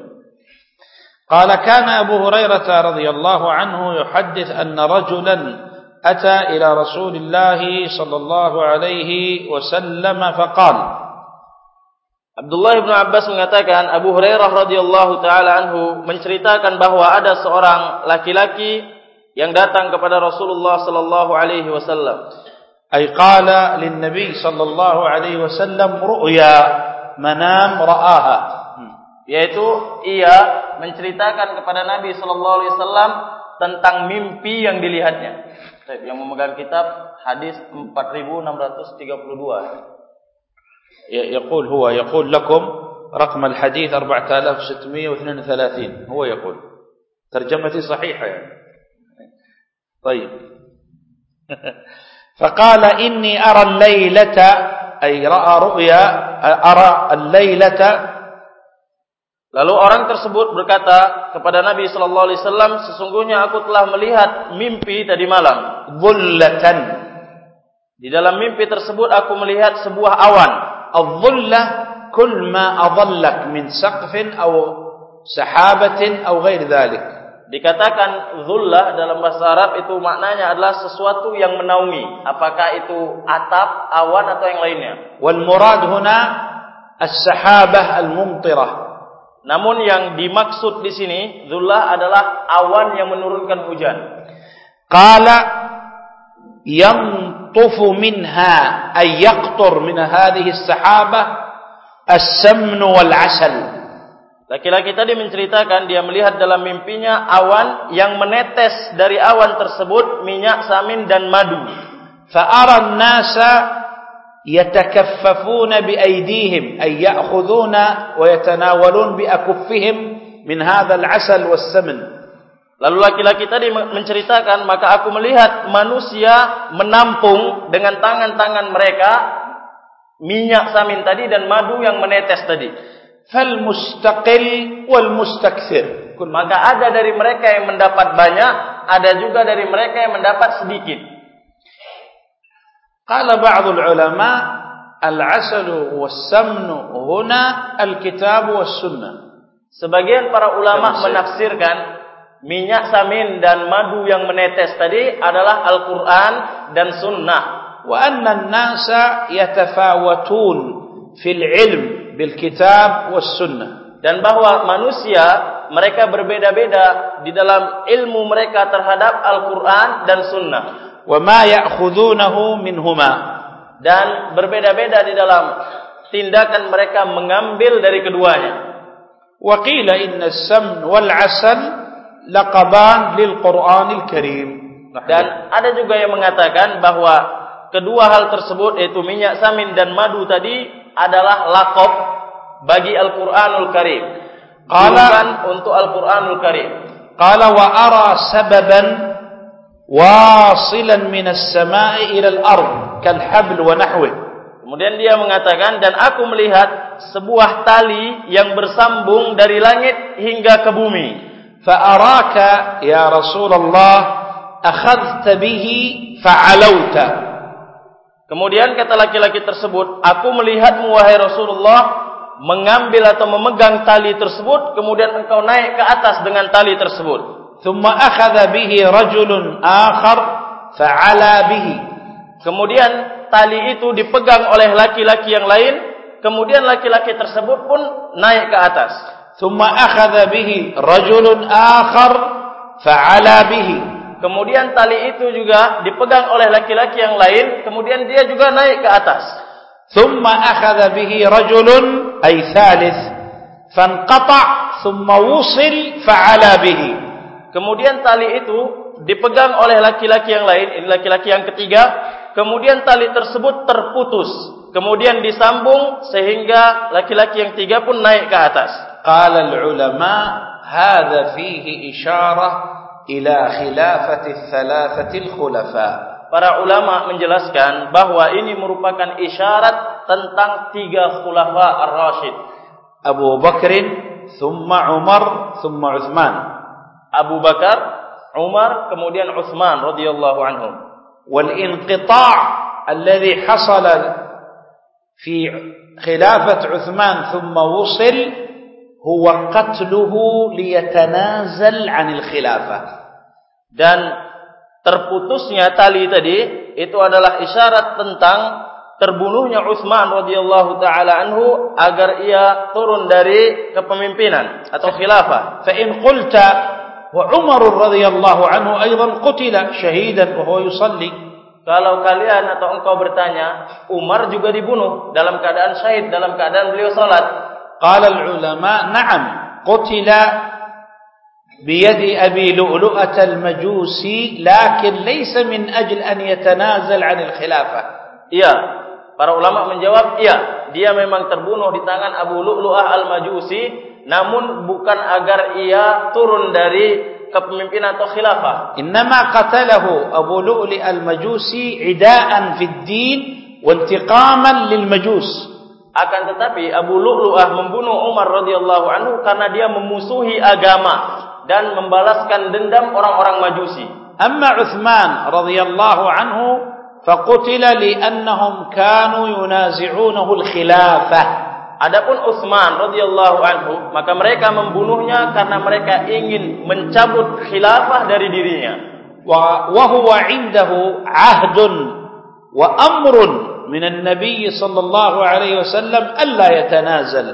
قال كان أبو هريرة رضي الله عنه يحدث أن رجلا أتى إلى رسول الله صلى الله عليه وسلم فقال Abdullah bin Abbas mengatakan Abu Hurairah radhiyallahu taala anhu menceritakan bahwa ada seorang laki-laki yang datang kepada Rasulullah sallallahu alaihi wasallam. Ay qala lin Nabi sallallahu alaihi wasallam ru'ya manam ra'aha. Yaitu ia menceritakan kepada Nabi sallallahu alaihi wasallam tentang mimpi yang dilihatnya. Yang memegang kitab hadis 4632. يقول هو يقول لكم رقم الحديث 4632 هو يقول ترجمتي صحيحة يعني طيب فقال إني أرى الليلة أي رأى رؤيا أرى الليلة Lalu orang tersebut berkata kepada Nabi sallallahu alaihi wasallam, sesungguhnya aku telah melihat mimpi tadi malam. Dhullatan. Di dalam mimpi tersebut aku melihat sebuah awan. Adh-dhullah kull ma adallak min saqfin aw sahabatin aw ghair dhalik. Dikatakan dhullah dalam bahasa Arab itu maknanya adalah sesuatu yang menaungi. Apakah itu atap, awan atau yang lainnya? Wal murad huna as-sahabah al-mumtirah. Namun yang dimaksud di sini zullah adalah awan yang menurunkan hujan. Qala yantufu minha ay yaqtur min hadhihi as-sahaba as-samn wal 'asal. Laki-laki tadi menceritakan dia melihat dalam mimpinya awan yang menetes dari awan tersebut minyak samin dan madu. Fa ara يتكففون بأيديهم أي يأخذون ويتناولون بأكفهم من هذا العسل والسمن Lalu laki-laki tadi menceritakan, maka aku melihat manusia menampung dengan tangan-tangan mereka minyak samin tadi dan madu yang menetes tadi. Fal mustaqil wal mustaksir. Maka ada dari mereka yang mendapat banyak, ada juga dari mereka yang mendapat sedikit. Qala beberapa ulama al-'asalu was-samnu huna al-kitab was-sunnah. Sebagian para ulama menafsirkan minyak samin dan madu yang menetes tadi adalah Al-Qur'an dan sunnah. Wa anna an-nasa yatafawatun fil 'ilm bil kitab was-sunnah. Dan bahwa manusia mereka berbeda-beda di dalam ilmu mereka terhadap Al-Qur'an dan sunnah. وَمَا يَأْخُذُونَهُ minhuma. Dan berbeda-beda di dalam tindakan mereka mengambil dari keduanya. Wa qila innas samn wal 'asal laqaban lil Qur'anil Karim. dan ada juga yang mengatakan bahawa kedua hal tersebut yaitu minyak samin dan madu tadi adalah lakop bagi Al-Quranul Karim. Qala, untuk Al-Quranul Karim. Qala wa ara sababan wasilan minas sama'i ila al-ard kal habl wa nahwi. Kemudian dia mengatakan dan aku melihat sebuah tali yang bersambung dari langit hingga ke bumi. Fa araka ya rasulullah akhadhta bihi fa'alauta kemudian kata laki-laki tersebut aku melihatmu wahai rasulullah mengambil atau memegang tali tersebut kemudian engkau naik ke atas dengan tali tersebut ثم أخذ به رجل آخر فعلى به. Kemudian tali itu dipegang oleh laki-laki yang lain. Kemudian laki-laki tersebut pun naik ke atas. ثم أخذ به رجل آخر فعلى به. Kemudian tali itu juga dipegang oleh laki-laki yang lain. Kemudian dia juga naik ke atas. ثم أخذ به رجل أي ثالث فانقطع ثم وصل فعلى به. Kemudian tali itu dipegang oleh laki-laki yang lain, ini laki-laki yang ketiga. Kemudian tali tersebut terputus. Kemudian disambung sehingga laki-laki yang tiga pun naik ke atas. Qala al-ulama hadha fihi isyarah ila khilafati thalathati al-khulafa. Para ulama menjelaskan bahwa ini merupakan isyarat tentang tiga khulafa ar-rasyid. Abu Bakr, thumma Umar, thumma Uthman. Abu Bakar, Umar, kemudian Uthman radhiyallahu anhum. Wal inqita' alladhi hasala fi khilafat Uthman thumma wusil huwa qatluhu liyatanazal 'anil khilafah. Dan terputusnya tali tadi itu adalah isyarat tentang terbunuhnya Uthman radhiyallahu taala anhu agar ia turun dari kepemimpinan atau khilafah. Fa in qulta وعمر رضي الله عنه أيضا قتل شهيدا وهو يصلي Kalau kalian atau engkau bertanya, Umar juga dibunuh dalam keadaan syahid, dalam keadaan beliau salat. Qala al-ulama, "Na'am, qutila biyadi Abi Lu'lu'ah al-Majusi, lakin laysa min ajl an yatanazal 'an al-khilafah." Iya, para ulama menjawab, iya, dia memang terbunuh di tangan Abu Lu'lu'ah Al-Majusi namun bukan agar ia turun dari kepemimpinan atau khilafah. Innama qatalahu Abu Lu'li Al-Majusi ida'an fid din wa intiqaman lil majus. Akan tetapi Abu Lu'lu'ah membunuh Umar radhiyallahu anhu karena dia memusuhi agama dan membalaskan dendam orang-orang Majusi. Amma Uthman radhiyallahu anhu faqutila li'annahum kanu yunazi'unahu al-khilafah. Adapun Utsman radhiyallahu anhu, maka mereka membunuhnya karena mereka ingin mencabut khilafah dari dirinya. Wa wa huwa indahu ahdun wa amrun min an-nabiy sallallahu alaihi wasallam alla yatanazal.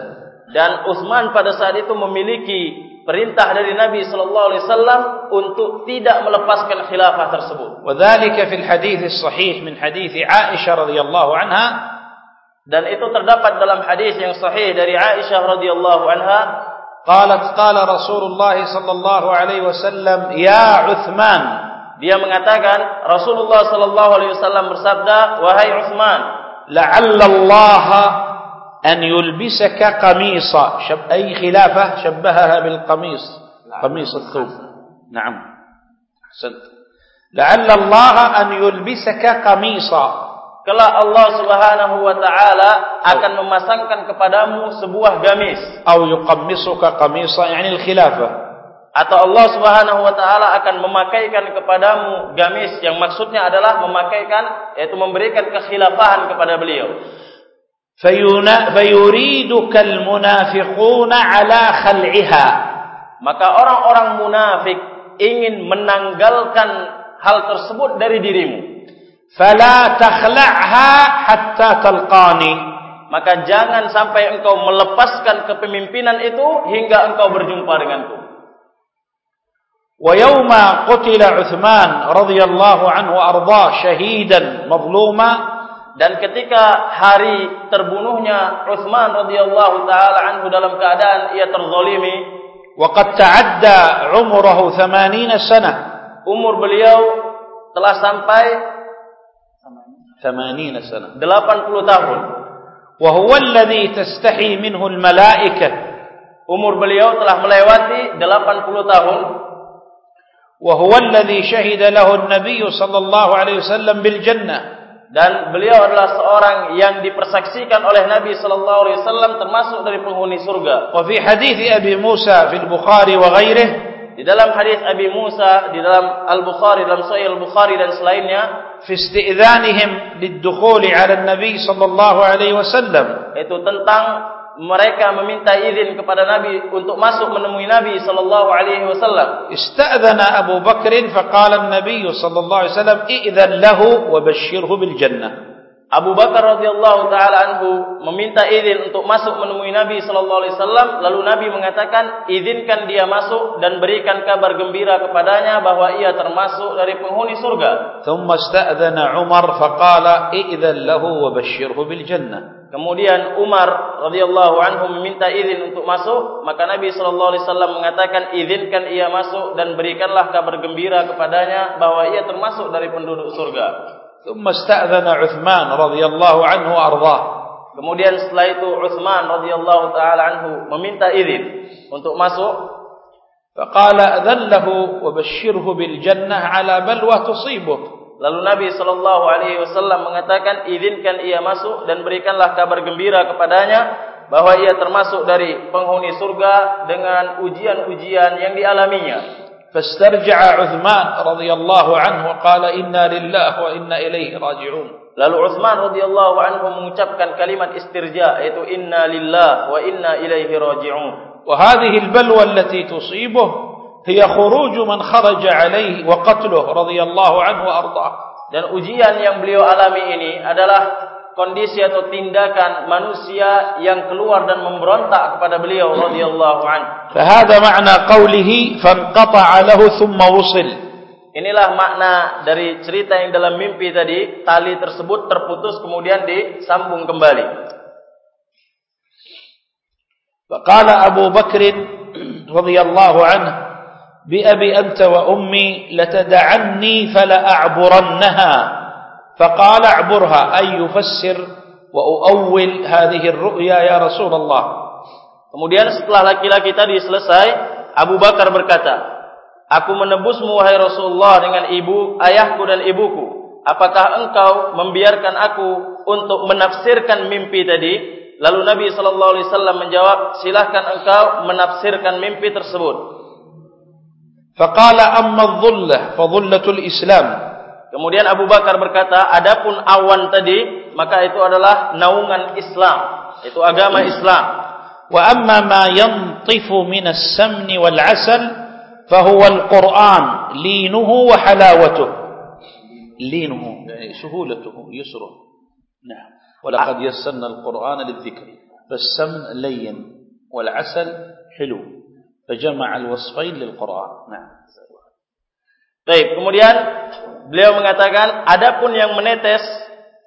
Dan Utsman pada saat itu memiliki perintah dari Nabi sallallahu alaihi wasallam untuk tidak melepaskan khilafah tersebut. Wa dzalika fil hadits sahih min hadits Aisyah radhiyallahu anha dan itu terdapat dalam hadis yang sahih dari Aisyah radhiyallahu anha qalat qala Rasulullah sallallahu alaihi wasallam ya Uthman dia mengatakan Rasulullah sallallahu alaihi wasallam bersabda wahai Uthman la'alla Allah an yulbisaka qamisa shab ay khilafah shabbahaha bil qamis qamis al-thawb na'am ahsant la'alla Allah an yulbisaka qamisa kelak Allah Subhanahu wa taala akan memasangkan kepadamu sebuah gamis. Atau yuqammisuka qamisa yani al-khilafah atau Allah Subhanahu wa taala akan memakaikan kepadamu gamis yang maksudnya adalah memakaikan yaitu memberikan kekhilafahan kepada beliau. Fayuna fayuriduka al-munafiquna ala khal'iha. Maka orang-orang munafik ingin menanggalkan hal tersebut dari dirimu fala takhla'ha hatta talqani. Maka jangan sampai engkau melepaskan kepemimpinan itu hingga engkau berjumpa denganku. Wa yawma qutila Uthman radhiyallahu anhu arda shahidan mazluma. Dan ketika hari terbunuhnya Uthman radhiyallahu taala anhu dalam keadaan ia terzalimi wa qad ta'adda umruhu 80 sana. Umur beliau telah sampai Tamanina sana. 80 tahun. Wa huwa alladhi tastahi minhu al-malaika. Umur beliau telah melewati 80 tahun. Wa huwa alladhi shahida lahu an-nabiy sallallahu alaihi wasallam bil jannah. Dan beliau adalah seorang yang dipersaksikan oleh Nabi sallallahu alaihi wasallam termasuk dari penghuni surga. Wa fi hadits Abi Musa fil Bukhari wa ghairihi di dalam hadis Abi Musa di dalam Al-Bukhari dalam Sahih Al-Bukhari dan selainnya fi isti'dhanihim lid-dukhul 'ala an-nabi sallallahu alaihi wasallam itu tentang mereka meminta izin kepada Nabi untuk masuk menemui Nabi sallallahu alaihi wasallam. Ista'dhana Abu Bakr fa qala an-nabi sallallahu alaihi wasallam i'dhan lahu wa bashshirhu bil jannah. Abu Bakar radhiyallahu taala anhu meminta izin untuk masuk menemui Nabi sallallahu alaihi wasallam lalu Nabi mengatakan izinkan dia masuk dan berikan kabar gembira kepadanya bahwa ia termasuk dari penghuni surga. Thumma sta'dhana Umar faqala idzan lahu wa bashshirhu bil jannah. Kemudian Umar radhiyallahu anhu meminta izin untuk masuk maka Nabi sallallahu alaihi wasallam mengatakan izinkan ia masuk dan berikanlah kabar gembira kepadanya bahwa ia termasuk dari penduduk surga. ثم استأذن عثمان رضي الله عنه وأرضاه kemudian setelah itu Uthman radhiyallahu taala anhu meminta izin untuk masuk فقال أذن له وبشره بالجنة على بلوى تصيبه lalu Nabi sallallahu alaihi wasallam mengatakan izinkan ia masuk dan berikanlah kabar gembira kepadanya bahwa ia termasuk dari penghuni surga dengan ujian-ujian yang dialaminya فاسترجع عثمان رضي الله عنه وقال إنا لله وإنا إليه راجعون Lalu Uthman radhiyallahu anhu mengucapkan kalimat istirja yaitu inna lillah wa inna ilaihi raji'un. وهذه البلوى التي تصيبه هي خروج من خرج عليه وقتله رضي الله عنه وأرضاه. Dan ujian yang beliau alami ini adalah kondisi atau tindakan manusia yang keluar dan memberontak kepada beliau radhiyallahu anhu. Fahada makna qawlihi fanqata'a lahu thumma wusil. Inilah makna dari cerita yang dalam mimpi tadi, tali tersebut terputus kemudian disambung kembali. Faqala Abu Bakr radhiyallahu anhu bi abi anta wa ummi latad'anni fala فقال اعبرها أي يفسر وأؤول هذه الرؤيا يا رسول الله Kemudian setelah laki-laki tadi selesai, Abu Bakar berkata, Aku menebusmu wahai Rasulullah dengan ibu, ayahku dan ibuku. Apakah engkau membiarkan aku untuk menafsirkan mimpi tadi? Lalu Nabi sallallahu alaihi wasallam menjawab, "Silakan engkau menafsirkan mimpi tersebut." Faqala amma dhullah fa dhullatul Islam. Kemudian Abu Bakar berkata, adapun awan tadi, maka itu adalah naungan Islam. Itu agama Islam. Wa amma ma yantifu min as-samn wal 'asal fa huwa al-Qur'an linuhu wa halawatuhu. Linuhu, suhulatuhu, yusruhu. Nah, ولقد يسرنا القرآن للذكر فالسمن لين والعسل حلو فجمع الوصفين للقرآن نعم Baik, kemudian beliau mengatakan adapun yang menetes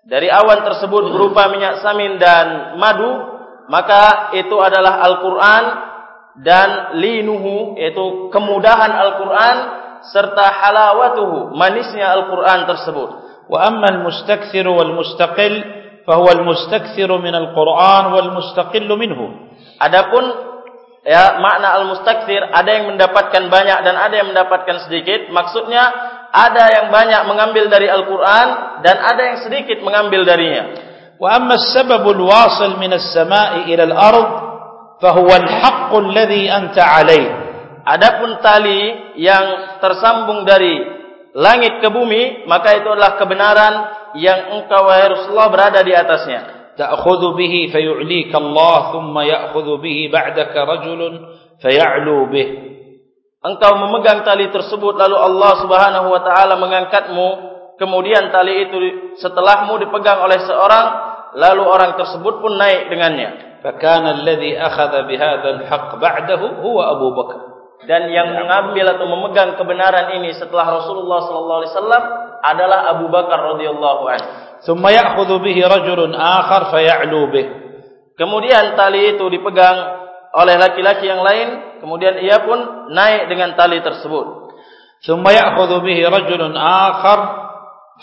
dari awan tersebut berupa minyak samin dan madu maka itu adalah Al-Qur'an dan linuhu yaitu kemudahan Al-Qur'an serta halawatuhu manisnya Al-Qur'an tersebut. Wa amma al-mustakthir wal mustaqil fa huwa al-mustakthir min al-Qur'an wal mustaqil minhu. Adapun ya makna al-mustakthir ada yang mendapatkan banyak dan ada yang mendapatkan sedikit. Maksudnya ada yang banyak mengambil dari Al-Quran dan ada yang sedikit mengambil darinya. Wa amma sababul wasil min al-sama'i ila al-ard fahu al-haqq alladhi anta alayh. Adapun tali yang tersambung dari langit ke bumi maka itu adalah kebenaran yang engkau wahai Rasulullah berada di atasnya. Ta'khudhu bihi fayu'lika Allah thumma ya'khudhu bihi ba'daka rajulun fayalu bihi engkau memegang tali tersebut lalu Allah subhanahu wa ta'ala mengangkatmu kemudian tali itu setelahmu dipegang oleh seorang lalu orang tersebut pun naik dengannya fakana alladhi akhadha bihadha alhaq ba'dahu huwa Abu Bakar dan yang mengambil atau memegang kebenaran ini setelah Rasulullah sallallahu alaihi wasallam adalah Abu Bakar radhiyallahu anhu. Summa ya'khudhu bihi rajulun akhar fa ya'lu bih. Kemudian tali itu dipegang oleh laki-laki yang lain kemudian ia pun naik dengan tali tersebut. ثم ya'khudhu به رجل akhar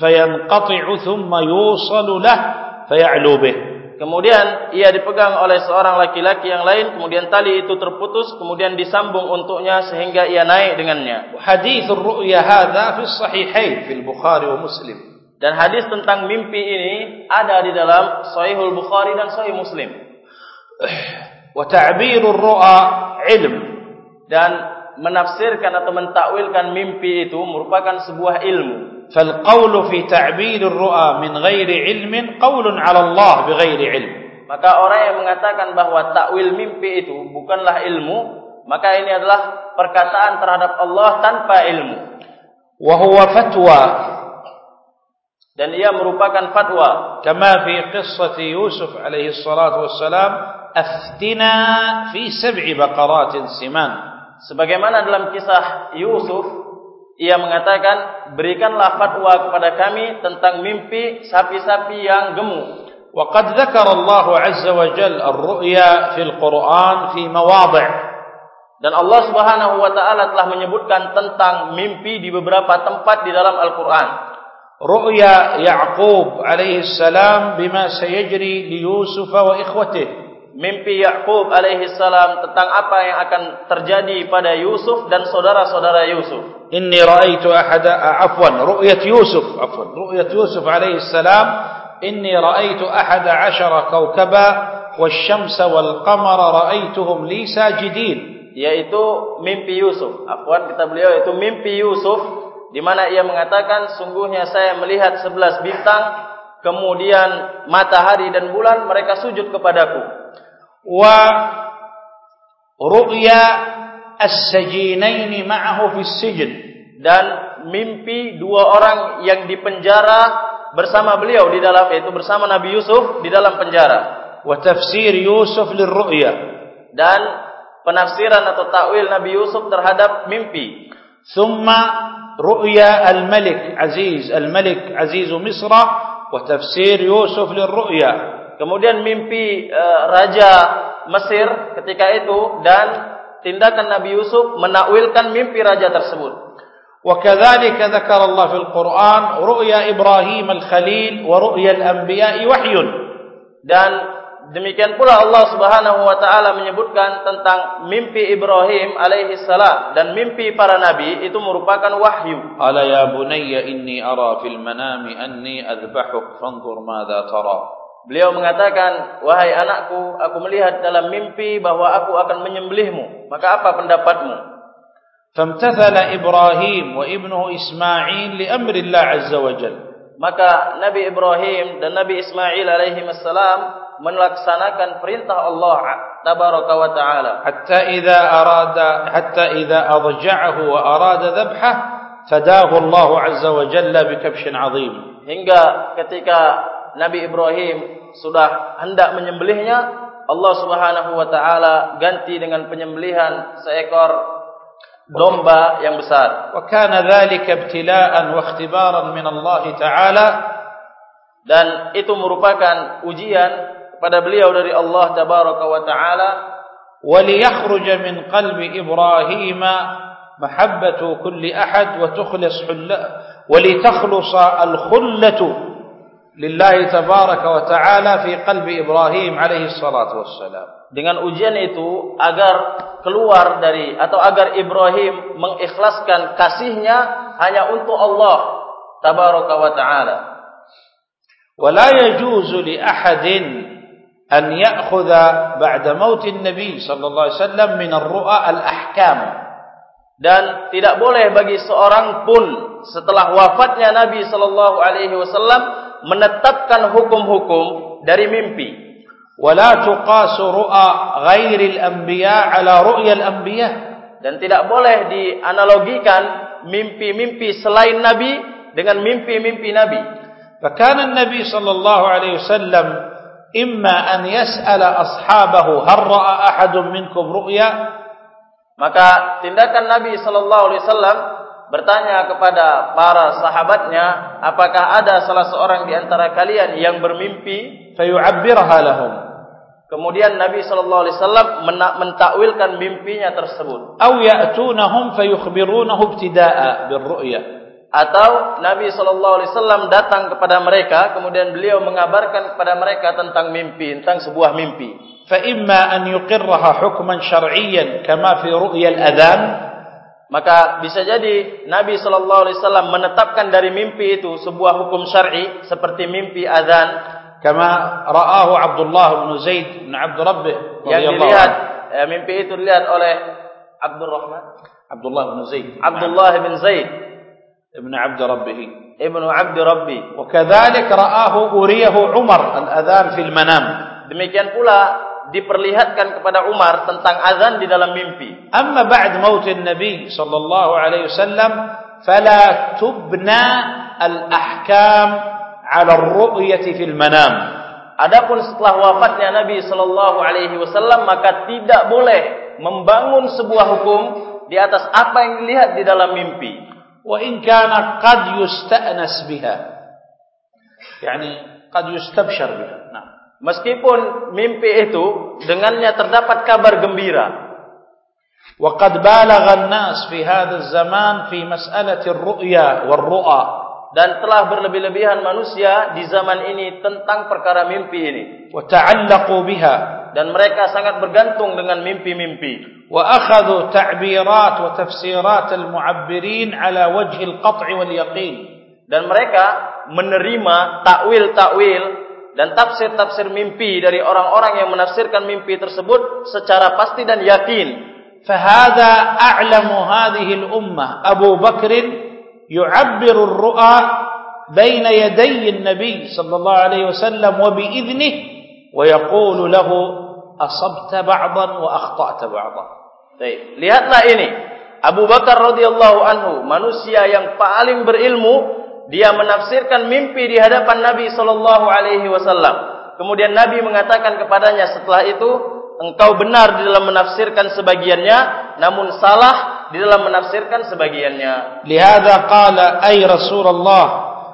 fayanqati'u ثم يوصل له faya'lu bih. kemudian ia dipegang oleh seorang laki-laki yang lain kemudian tali itu terputus kemudian disambung untuknya sehingga ia naik dengannya. Hadis ru'ya hadza fi sahihain fi bukhari wa muslim. Dan hadis tentang mimpi ini ada di dalam sahihul bukhari dan sahih muslim. Wa ta'birur ru'a ilm dan menafsirkan atau mentakwilkan mimpi itu merupakan sebuah ilmu. Fal qawlu fi ta'birur ru'a min ghairi ilmin qawlun 'ala Allah bighairi ilm. Maka orang yang mengatakan bahwa takwil mimpi itu bukanlah ilmu, maka ini adalah perkataan terhadap Allah tanpa ilmu. Wa huwa fatwa dan ia merupakan fatwa kama fi qissati Yusuf alaihi salatu wassalam aftina fi sab'i baqaratin siman sebagaimana dalam kisah Yusuf ia mengatakan berikanlah fatwa kepada kami tentang mimpi sapi-sapi yang gemuk wa qad dzakara Allah azza wa jalla ar-ru'ya fil Qur'an fi mawadhi' dan Allah Subhanahu wa taala telah menyebutkan tentang mimpi di beberapa tempat di dalam Al-Qur'an رؤيا يعقوب عليه السلام بما سيجري ليوسف واخوته mimpi Yakub alaihi salam tentang apa yang akan terjadi pada Yusuf dan saudara-saudara Yusuf. Inni ra'aitu ahada afwan ru'yat Yusuf afwan ru'yat Yusuf alaihi salam inni ra'aitu ahada 'ashara kawkaba wasyamsa wal qamara ra'aituhum li sajidin yaitu mimpi Yusuf. Afwan kita beliau itu mimpi Yusuf di mana ia mengatakan sungguhnya saya melihat sebelas bintang kemudian matahari dan bulan mereka sujud kepadaku wa ru'ya as-sajinain ma'ahu fi sijn dan mimpi dua orang yang dipenjara bersama beliau di dalam yaitu bersama Nabi Yusuf di dalam penjara wa tafsir Yusuf lirru'ya dan penafsiran atau takwil Nabi Yusuf terhadap mimpi summa رؤيا الملك عزيز الملك عزيز مصر وتفسير يوسف للرؤيا kemudian mimpi uh, raja Mesir ketika itu dan tindakan Nabi Yusuf menakwilkan mimpi raja tersebut وكذلك ذكر الله في القرآن رؤيا إبراهيم الخليل ورؤيا الأنبياء وحي Dan demikian pula Allah Subhanahu wa taala menyebutkan tentang mimpi Ibrahim alaihi salam dan mimpi para nabi itu merupakan wahyu. Ala ya bunayya inni ara fil manami anni adhbahuk fanzur madza tara. Beliau mengatakan, "Wahai anakku, aku melihat dalam mimpi bahwa aku akan menyembelihmu. Maka apa pendapatmu?" Famtathala Ibrahim wa ibnuhu Ismail li amri Allah azza wa jalla. Maka Nabi Ibrahim dan Nabi Ismail alaihi wassalam melaksanakan perintah Allah tabaraka wa taala. Hatta idza arada hatta idza adja'ahu wa arada dhabha fadahu Allah azza wa jalla bi kabshin 'azim. Hingga ketika Nabi Ibrahim sudah hendak menyembelihnya, Allah Subhanahu wa taala ganti dengan penyembelihan seekor domba yang besar. Wa kana dhalika ibtila'an wa ikhtibaran min Allah taala dan itu merupakan ujian kepada beliau dari Allah tabaraka wa taala wa liyakhruj min qalbi Ibrahim mahabbatu kulli ahad wa tukhlis hulla wa litakhlus al-khullatu lillahi tabaraka wa ta'ala fi qalbi Ibrahim alaihi salatu wassalam. Dengan ujian itu agar keluar dari atau agar Ibrahim mengikhlaskan kasihnya hanya untuk Allah tabaraka wa ta'ala. Wa la yajuzu li ahadin an ya'khudha ba'da maut an-nabi sallallahu alaihi wasallam min ar-ru'a al-ahkam. Dan tidak boleh bagi seorang pun setelah wafatnya Nabi sallallahu alaihi wasallam menetapkan hukum-hukum dari mimpi. Wala tuqasu ru'a ghairil anbiya ala ru'yal anbiya dan tidak boleh dianalogikan mimpi-mimpi selain nabi dengan mimpi-mimpi nabi. Fakana an-nabi sallallahu alaihi wasallam imma an yas'ala ashabahu hal ra'a ahadun minkum ru'ya maka tindakan nabi sallallahu alaihi wasallam bertanya kepada para sahabatnya apakah ada salah seorang di antara kalian yang bermimpi? Fayu'abbirha lahum. Kemudian Nabi sallallahu alaihi wasallam mentakwilkan mimpinya tersebut. Aw ya'tunahum fayukhbirunahu ibtida'a birru'ya. Atau Nabi sallallahu alaihi wasallam datang kepada mereka kemudian beliau mengabarkan kepada mereka tentang mimpi tentang sebuah mimpi. Fa imma an yuqirraha hukman syar'iyyan kama fi ru'ya al-adhan Maka bisa jadi Nabi sallallahu alaihi wasallam menetapkan dari mimpi itu sebuah hukum syar'i seperti mimpi azan kama ra'ahu Abdullah bin Zaid bin Abd Rabbih yang dilihat ya, mimpi itu dilihat oleh Abdul Rahman Abdullah bin Zaid Abdullah bin Zaid ibn Abd Rabbih ibn Abd Rabbi وكذلك رآه أريه عمر الأذان في المنام demikian pula diperlihatkan kepada Umar tentang azan di dalam mimpi. Amma ba'd maut Nabi sallallahu alaihi wasallam fala tubna al-ahkam 'ala ar-ru'yati fil manam. Adapun setelah wafatnya Nabi sallallahu alaihi wasallam maka tidak boleh membangun sebuah hukum di atas apa yang dilihat di dalam mimpi. Wa in kana qad yusta'nas biha. Yani qad yustabshar biha. Nah meskipun mimpi itu dengannya terdapat kabar gembira. Wa qad balagha an-nas fi hadha az-zaman fi mas'alati ar-ru'ya war-ru'a. Dan telah berlebih-lebihan manusia di zaman ini tentang perkara mimpi ini. Wa ta'allaqu biha. Dan mereka sangat bergantung dengan mimpi-mimpi. Wa akhadhu ta'birat wa tafsirat al-mu'abbirin ala wajhi al-qat' wal-yaqin. Dan mereka menerima takwil-takwil -ta dan tafsir-tafsir mimpi dari orang-orang yang menafsirkan mimpi tersebut secara pasti dan yakin. Fahada a'lamu hadhihi al-ummah Abu Bakr yu'abbiru ar-ru'a baina yaday an-nabi sallallahu alaihi wasallam wa bi'idhnihi wa yaqulu lahu asabta ba'dan wa akhta'ta ba'dan. Baik, lihatlah ini. Abu Bakar radhiyallahu anhu, manusia yang paling berilmu dia menafsirkan mimpi di hadapan Nabi sallallahu alaihi wasallam. Kemudian Nabi mengatakan kepadanya setelah itu, engkau benar di dalam menafsirkan sebagiannya, namun salah di dalam menafsirkan sebagiannya. Lihada qala ay Rasulullah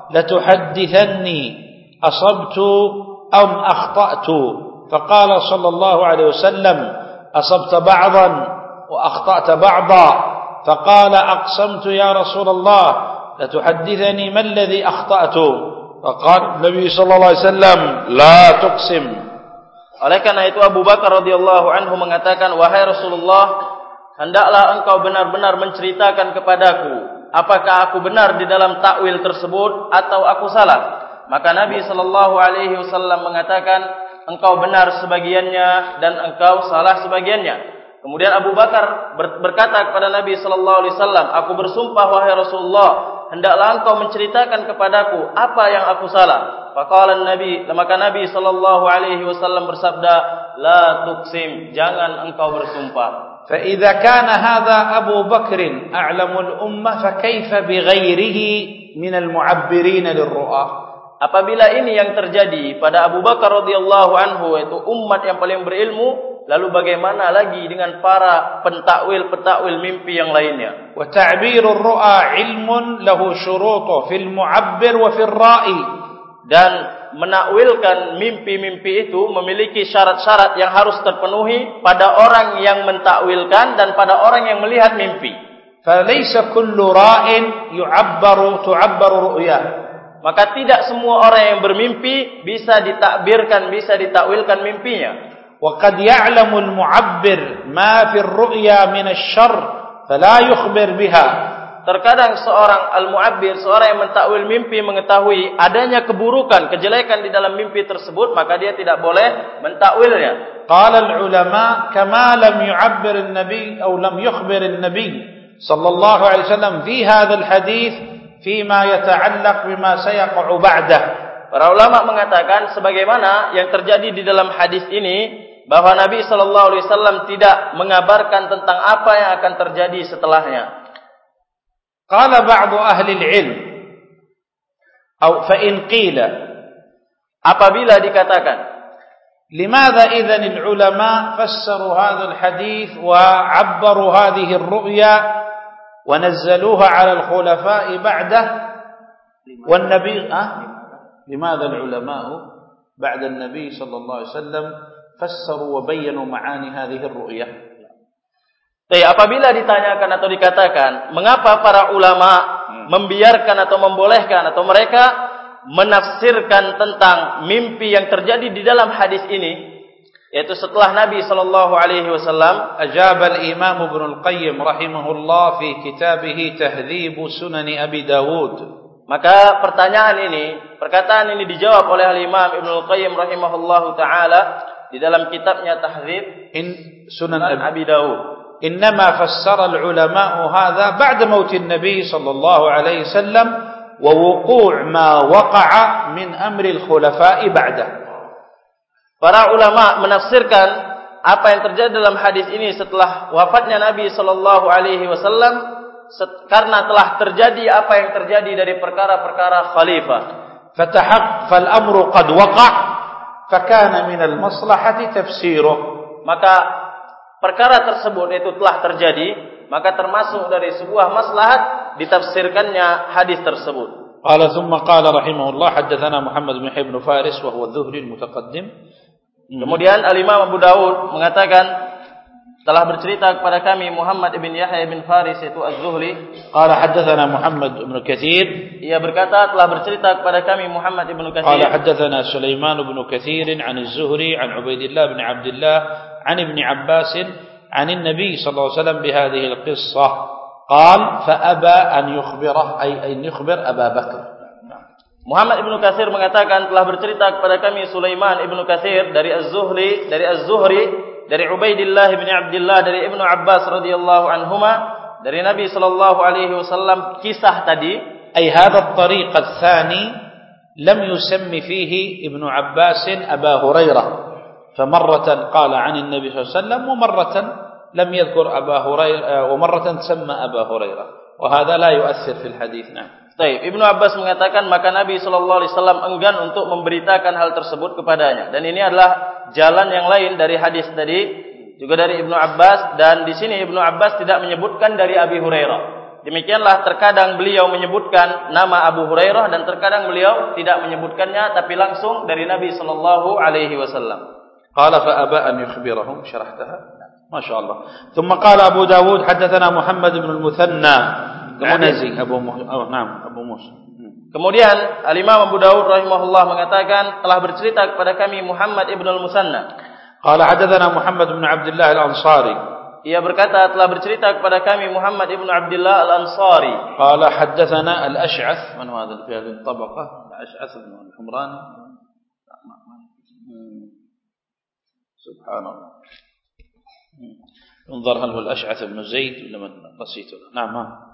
la tuhaddithanni asabtu am akhta'tu. Faqala sallallahu alaihi wasallam asabta ba'dhan wa akhta'ta ba'dha. Faqala aqsamtu ya Rasulullah لتحدثني ما الذي أخطأت فقال النبي صلى الله عليه وسلم لا تقسم Oleh karena itu Abu Bakar radhiyallahu anhu mengatakan wahai Rasulullah hendaklah engkau benar-benar menceritakan kepadaku apakah aku benar di dalam takwil tersebut atau aku salah maka Nabi sallallahu alaihi wasallam mengatakan engkau benar sebagiannya dan engkau salah sebagiannya Kemudian Abu Bakar berkata kepada Nabi sallallahu alaihi wasallam, "Aku bersumpah wahai Rasulullah, hendaklah engkau menceritakan kepadaku apa yang aku salah." Faqala Nabi, maka Nabi sallallahu alaihi wasallam bersabda, "La tuqsim, jangan engkau bersumpah." فإذا كان هذا أبو بكر أعلم الأمة فكيف بغيره من المعبرين للرؤى Apabila ini yang terjadi pada Abu Bakar radhiyallahu anhu itu umat yang paling berilmu Lalu bagaimana lagi dengan para pentakwil-pentakwil mimpi yang lainnya? Wa ta'birur ru'a ilmun lahu syurutu fil mu'abbir wa fil ra'i. Dan menakwilkan mimpi-mimpi itu memiliki syarat-syarat yang harus terpenuhi pada orang yang mentakwilkan dan pada orang yang melihat mimpi. Falaysa kullu ra'in yu'abbaru tu'abbaru ru'ya. Maka tidak semua orang yang bermimpi bisa ditakbirkan, bisa ditakwilkan mimpinya. وقد يعلم المعبر ما في الرؤيا من الشر فلا يخبر بها Terkadang seorang al-mu'abbir, seorang yang mentakwil mimpi mengetahui adanya keburukan, kejelekan di dalam mimpi tersebut, maka dia tidak boleh mentakwilnya. Qala al-ulama kama lam yu'abbir an-nabi aw lam yukhbir an-nabi sallallahu alaihi wasallam fi hadha al-hadith fima yata'allaq bima sayaqa'u ba'dah. Para ulama mengatakan sebagaimana yang terjadi di dalam hadis ini bahwa Nabi sallallahu alaihi wasallam tidak mengabarkan tentang apa yang akan terjadi setelahnya. Qala ba'd ahli al-'ilm atau fa in qila apabila dikatakan لماذا اذا العلماء فسروا هذا الحديث وعبروا هذه الرؤيا ونزلوها على الخلفاء بعده والنبي أه؟ لماذا العلماء بعد النبي صلى الله عليه وسلم fassaru wa bayyanu ma'ani hadhihi ar-ru'yah. Tapi apabila ditanyakan atau dikatakan, mengapa para ulama hmm. membiarkan atau membolehkan atau mereka menafsirkan tentang mimpi yang terjadi di dalam hadis ini, yaitu setelah Nabi sallallahu alaihi wasallam ajab al-Imam Ibnu Al-Qayyim rahimahullah fi kitabih Tahdhib Sunan Abi Dawud. Maka pertanyaan ini, perkataan ini dijawab oleh Al-Imam Ibnu Al-Qayyim rahimahullahu taala di dalam kitabnya Tahrib in Sunan Abi Dawud. Innama fassara al-ulama hadha ba'da maut an-nabi sallallahu alaihi wasallam wa wuqu' ma waqa'a min amri al-khulafa'i ba'da. Para ulama menafsirkan apa yang terjadi dalam hadis ini setelah wafatnya Nabi sallallahu alaihi wasallam karena telah terjadi apa yang terjadi dari perkara-perkara khalifah. Fatahaq fal amru qad waqa' fakana min al maslahati tafsiruh maka perkara tersebut itu telah terjadi maka termasuk dari sebuah maslahat ditafsirkannya hadis tersebut. Qala thumma qala rahimahullah haddatsana muhammad bin ibn faris wa huwa dhuhri al mutaqaddim. Kemudian al imam abu daud mengatakan telah bercerita kepada kami Muhammad ibn Yahya bin Faris itu Az-Zuhli. Qala haddatsana Muhammad ibn Katsir. Ia berkata telah bercerita kepada kami Muhammad ibn Katsir. Qala haddatsana Sulaiman ibn Katsir an Az-Zuhri an Ubaidillah bin Abdullah an Ibn Abbas an Nabi sallallahu alaihi wasallam bihadhihi al-qissah. قال فأبى أن يخبره أي أن يخبر أبا بكر Muhammad ibn Katsir mengatakan telah bercerita kepada kami Sulaiman ibn Katsir dari Az-Zuhri dari Az-Zuhri dari Ubaidillah bin Abdullah dari Ibnu Abbas radhiyallahu anhuma dari Nabi sallallahu alaihi wasallam kisah tadi ay hadha at-tariq ats-tsani lam yusammi fihi Ibnu Abbas Abu Hurairah. Famarratan qala 'an an-nabi sallallahu alaihi wasallam wa marratan lam yadhkur Abu Hurairah wa marratan samma Abu Hurairah. Wa hadha la yu'athir fi Baik, Ibnu Abbas mengatakan maka Nabi sallallahu alaihi wasallam enggan untuk memberitakan hal tersebut kepadanya. Dan ini adalah jalan yang lain dari hadis tadi, juga dari Ibnu Abbas dan di sini Ibnu Abbas tidak menyebutkan dari Abi Hurairah. Demikianlah terkadang beliau menyebutkan nama Abu Hurairah dan terkadang beliau tidak menyebutkannya tapi langsung dari Nabi sallallahu alaihi wasallam. Qala fa aba an yukhbirahum syarahtaha. Masyaallah. Thumma qala Abu Dawud haddatsana Muhammad bin al-Muthanna أو نعم أبو موسى Kemudian Al-Imam Abu Dawud rahimahullah mengatakan telah bercerita kepada kami Muhammad ibn al-Musanna. Qala hadatsana Muhammad ibn Abdullah al-Ansari. Ia berkata telah bercerita kepada kami Muhammad ibn Abdullah al-Ansari. Qala hadatsana al-Ash'ath man huwa fi hadhihi al-tabaqah al-Ash'ath ibn al-Humran. سبحان الله انظر هل هو الأشعث بن زيد ولا من نسيته نعم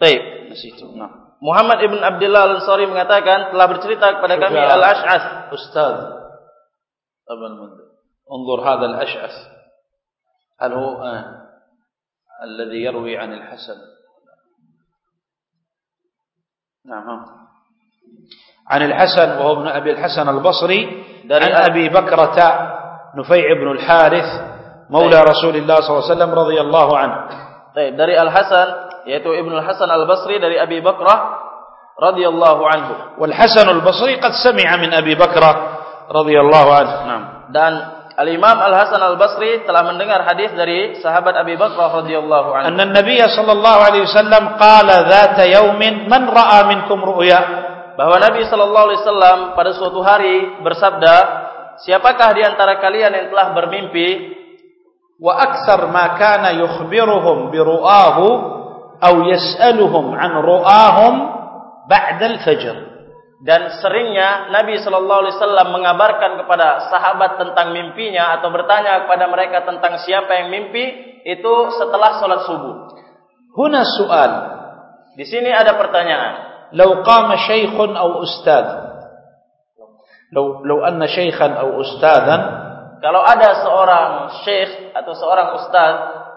طيب نسيته نعم Muhammad ibn Abdullah al-Ansari mengatakan telah bercerita kepada kami Al-Ash'as Ustaz. Abang Mundir انظر هذا الأشعث هل هو آه الذي يروي عن الحسن نعم عن الحسن وهو ابن أبي الحسن البصري عن أبي بكرة نفيع بن الحارث مولى رسول الله صلى الله عليه وسلم رضي الله عنه طيب dari Al-Hasan yaitu Ibnu Hasan Al-Basri dari Abi Bakrah radhiyallahu anhu. Wal Hasan Al-Basri qad sami'a min Abi Bakrah radhiyallahu anhu. Naam. Dan Al-Imam Al-Hasan Al-Basri telah mendengar hadis dari sahabat Abi Bakrah radhiyallahu anhu. Anna Nabi sallallahu alaihi wasallam qala dhata yawmin man ra'a minkum ru'ya bahwa Nabi sallallahu alaihi wasallam pada suatu hari bersabda siapakah di antara kalian yang telah bermimpi wa aktsar ma kana yukhbiruhum bi ru'ahu atau yas'aluhum an ru'ahum ba'da al-fajr dan seringnya Nabi sallallahu alaihi wasallam mengabarkan kepada sahabat tentang mimpinya atau bertanya kepada mereka tentang siapa yang mimpi itu setelah salat subuh. Huna soal. Di sini ada pertanyaan. Lau qama shaykhun aw ustad. Lau lau anna shaykhan aw ustadan kalau ada seorang syekh atau seorang ustaz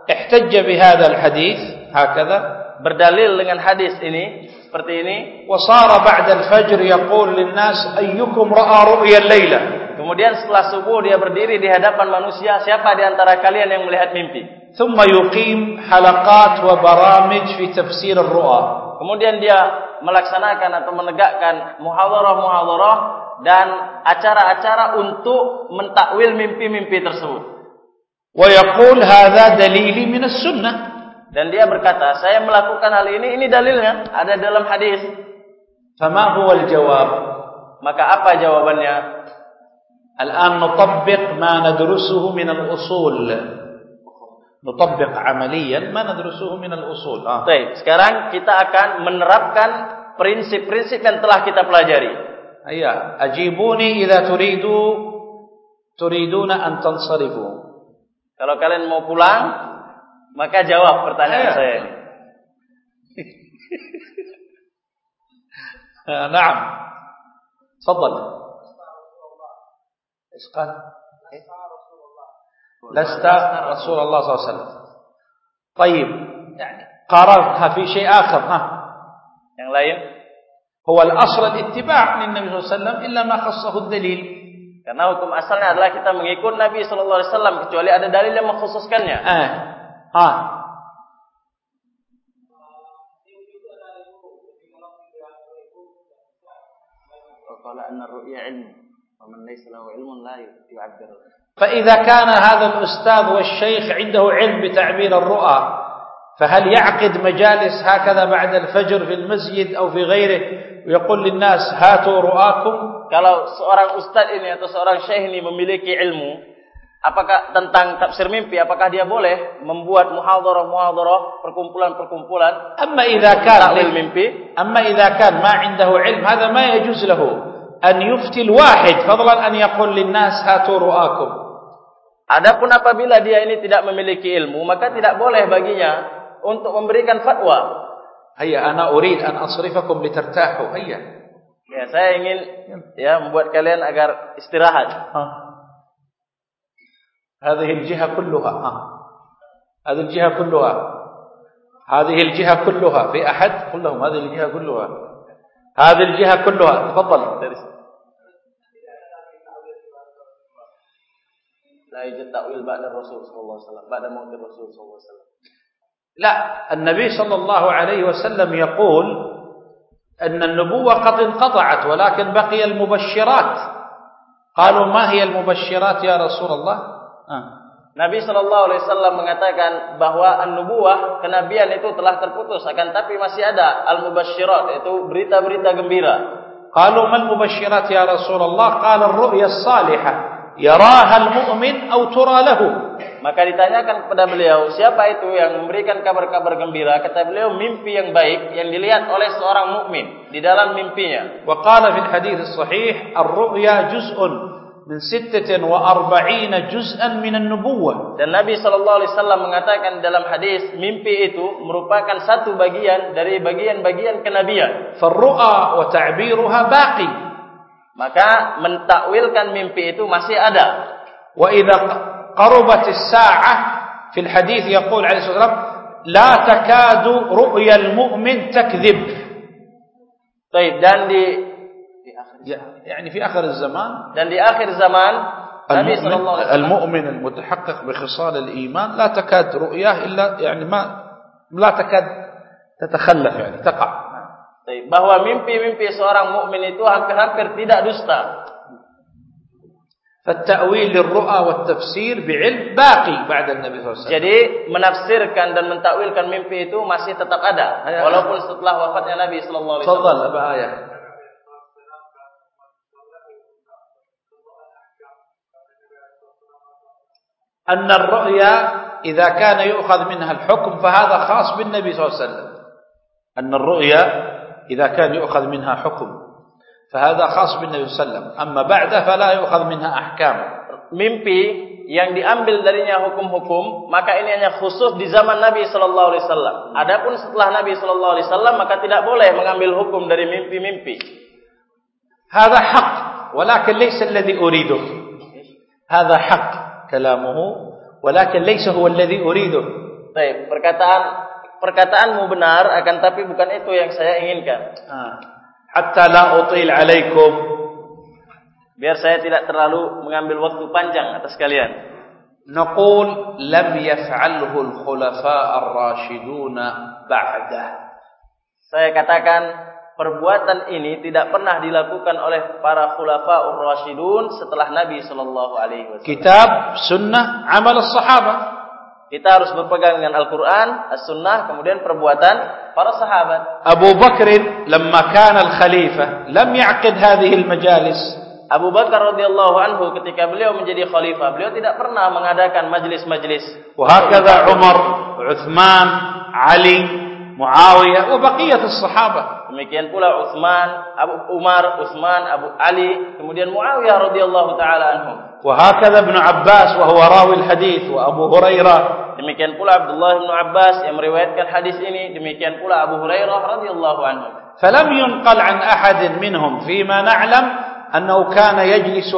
ihtajja bi hadzal hadits hakadha berdalil dengan hadis ini seperti ini wa sara ba'da al-fajr yaqul lin-nas ayyukum ra'a ru'ya al-laila kemudian setelah subuh dia berdiri di hadapan manusia siapa di antara kalian yang melihat mimpi? Thumma yuqim halaqat wa baramij fi tafsir ar-ru'a. Kemudian dia melaksanakan atau menegakkan muhadharah-muhadharah dan acara-acara untuk mentakwil mimpi-mimpi tersebut wa yaqul hadha dalili min as-sunnah dan dia berkata, saya melakukan hal ini, ini dalilnya, ada dalam hadis. Fama huwa al-jawab? Maka apa jawabannya? Al-an nutabbiq ma nadrusuhu min al-usul. Nutabbiq amaliyan ma nadrusuhu min al-usul. Ah. Baik, sekarang kita akan menerapkan prinsip-prinsip yang telah kita pelajari. Ayya, ajibuni idza turidu turiduna an tansarifu. Kalau kalian mau pulang, Maka jawab pertanyaan saya ini. نعم تفضل ايش قال لست رسول الله صلى الله عليه وسلم طيب يعني قارنها في شيء آخر ها yang lain هو الأصل الاتباع للنبي صلى الله عليه وسلم إلا ما خصه الدليل Karena hukum asalnya adalah kita mengikut Nabi sallallahu alaihi wasallam kecuali ada dalil yang mengkhususkannya. Eh. Ha. قال أن الرؤيا علم ومن ليس له علم لا يعبر فإذا كان هذا الأستاذ والشيخ عنده علم بتعبير الرؤى فهل يعقد مجالس هكذا بعد الفجر في المسجد أو في غيره ويقول للناس هاتوا رؤاكم kalau seorang ustaz ini atau seorang syekh ini memiliki ilmu apakah tentang tafsir mimpi apakah dia boleh membuat muhadharah-muhadharah perkumpulan-perkumpulan amma idza kana lil mimpi? Amma idza kan ma indahu ilm hadha ma yajuz lahu. An yufti al-wahid fadlan an yaqul lin-nas hatu ru'akum. Adapun apabila dia ini tidak memiliki ilmu maka tidak boleh baginya untuk memberikan fatwa. Hayya ana urid an asrifakum litartahu hayya ya saya ingin ya membuat kalian agar istirahat. Ha. هذه الجهة كلها ها. هذه الجهة كلها هذه الجهة كلها في أحد قل لهم هذه الجهة كلها هذه الجهة كلها تفضل لا يوجد تأويل بعد الرسول صلى الله عليه وسلم بعد موت الرسول صلى الله عليه وسلم لا النبي صلى الله عليه وسلم يقول أن النبوة قد انقطعت ولكن بقي المبشرات قالوا ما هي المبشرات يا رسول الله Nabi Shallallahu Alaihi Wasallam mengatakan bahwa an-nubuwah kenabian itu telah terputus, akan tapi masih ada al-mubashirat itu berita-berita gembira. Kalau man mubashirat ya Rasulullah, qala ar-ru'ya as-salihah yaraha al-mu'min aw tura lahu. Maka ditanyakan kepada beliau, siapa itu yang memberikan kabar-kabar gembira? Kata beliau, mimpi yang baik yang dilihat oleh seorang mukmin di dalam mimpinya. Wa qala fil hadits sahih, ar-ru'ya juz'un min sittatin wa arba'ina juz'an min an-nubuwah. Dan Nabi sallallahu alaihi wasallam mengatakan dalam hadis mimpi itu merupakan satu bagian dari bagian-bagian kenabian. Farru'a wa ta'biruha baqi. Maka mentakwilkan mimpi itu masih ada. Wa idza qarabat as-sa'ah fi al-hadith yaqul alaihi wasallam la takadu ru'ya al-mu'min takdhib. Baik dan di يعني في آخر الزمان dan di akhir zaman Nabi sallallahu alaihi wasallam المؤمن المتحقق بخصال الإيمان لا تكاد رؤياه إلا يعني ما لا تكاد تتخلف يعني تقع bahwa mimpi-mimpi seorang mukmin itu hampir-hampir tidak dusta. فالتأويل للرؤى والتفسير بعلم باقي بعد النبي صلى الله عليه وسلم. Jadi menafsirkan dan mentakwilkan mimpi itu masih tetap ada walaupun setelah wafatnya Nabi sallallahu alaihi wasallam. تفضل أبا آية. أن الرؤيا إذا كان يؤخذ منها الحكم فهذا خاص بالنبي صلى الله عليه وسلم أن الرؤيا إذا كان يؤخذ منها حكم فهذا خاص بالنبي صلى الله عليه وسلم أما بعد فلا يؤخذ منها أحكام mimpi yang diambil darinya hukum-hukum maka ini hanya khusus di zaman Nabi sallallahu alaihi wasallam adapun setelah Nabi sallallahu alaihi wasallam maka tidak boleh mengambil hukum dari mimpi-mimpi هذا حق ولكن ليس الذي أريده هذا حق كلامه ولكن ليس هو الذي أريده طيب perkataan perkataanmu benar akan tapi bukan itu yang saya inginkan. Ha. Hatta la util alaikum. Biar saya tidak terlalu mengambil waktu panjang atas kalian. Naqul lam yaf'alhu al-khulafa' ar-rashidun ba'da. Saya katakan perbuatan ini tidak pernah dilakukan oleh para khulafa ar-rasyidun setelah Nabi sallallahu alaihi wasallam. Kitab, sunnah, amal sahabat. Kita harus berpegang dengan Al-Qur'an, As-Sunnah, kemudian perbuatan para sahabat. Abu Bakr lamma kana al-khalifah lam ya'qid hadhihi al-majalis. Abu Bakar radhiyallahu anhu ketika beliau menjadi khalifah, beliau tidak pernah mengadakan majlis-majlis. Wa hakadha Umar, Uthman, Ali, Muawiyah wa baqiyat as-sahabah. Demikian pula Utsman, Abu Umar, Utsman, Abu Ali, kemudian Muawiyah radhiyallahu taala anhum. Wa hakadha Ibn Abbas wa huwa rawi al-hadits wa Abu Hurairah. Demikian pula Abdullah bin Abbas yang meriwayatkan hadis ini, demikian pula Abu Hurairah radhiyallahu anhu. فلم ينقل عن أحد منهم فيما نعلم أنه كان يجلس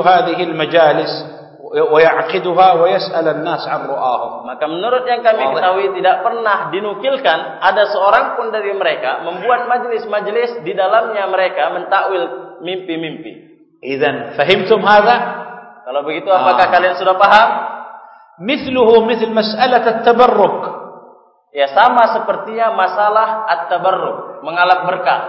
wa nas 'an ru'ahum. Maka menurut yang kami ketahui tidak pernah dinukilkan ada seorang pun dari mereka membuat majlis-majlis di dalamnya mereka mentakwil mimpi-mimpi. Idzan fahimtum hadza? Kalau begitu apakah ah. kalian sudah paham? Mithluhu mithl mas'alat at-tabarruk. Ya sama sepertinya masalah at-tabarruk mengalap berkah.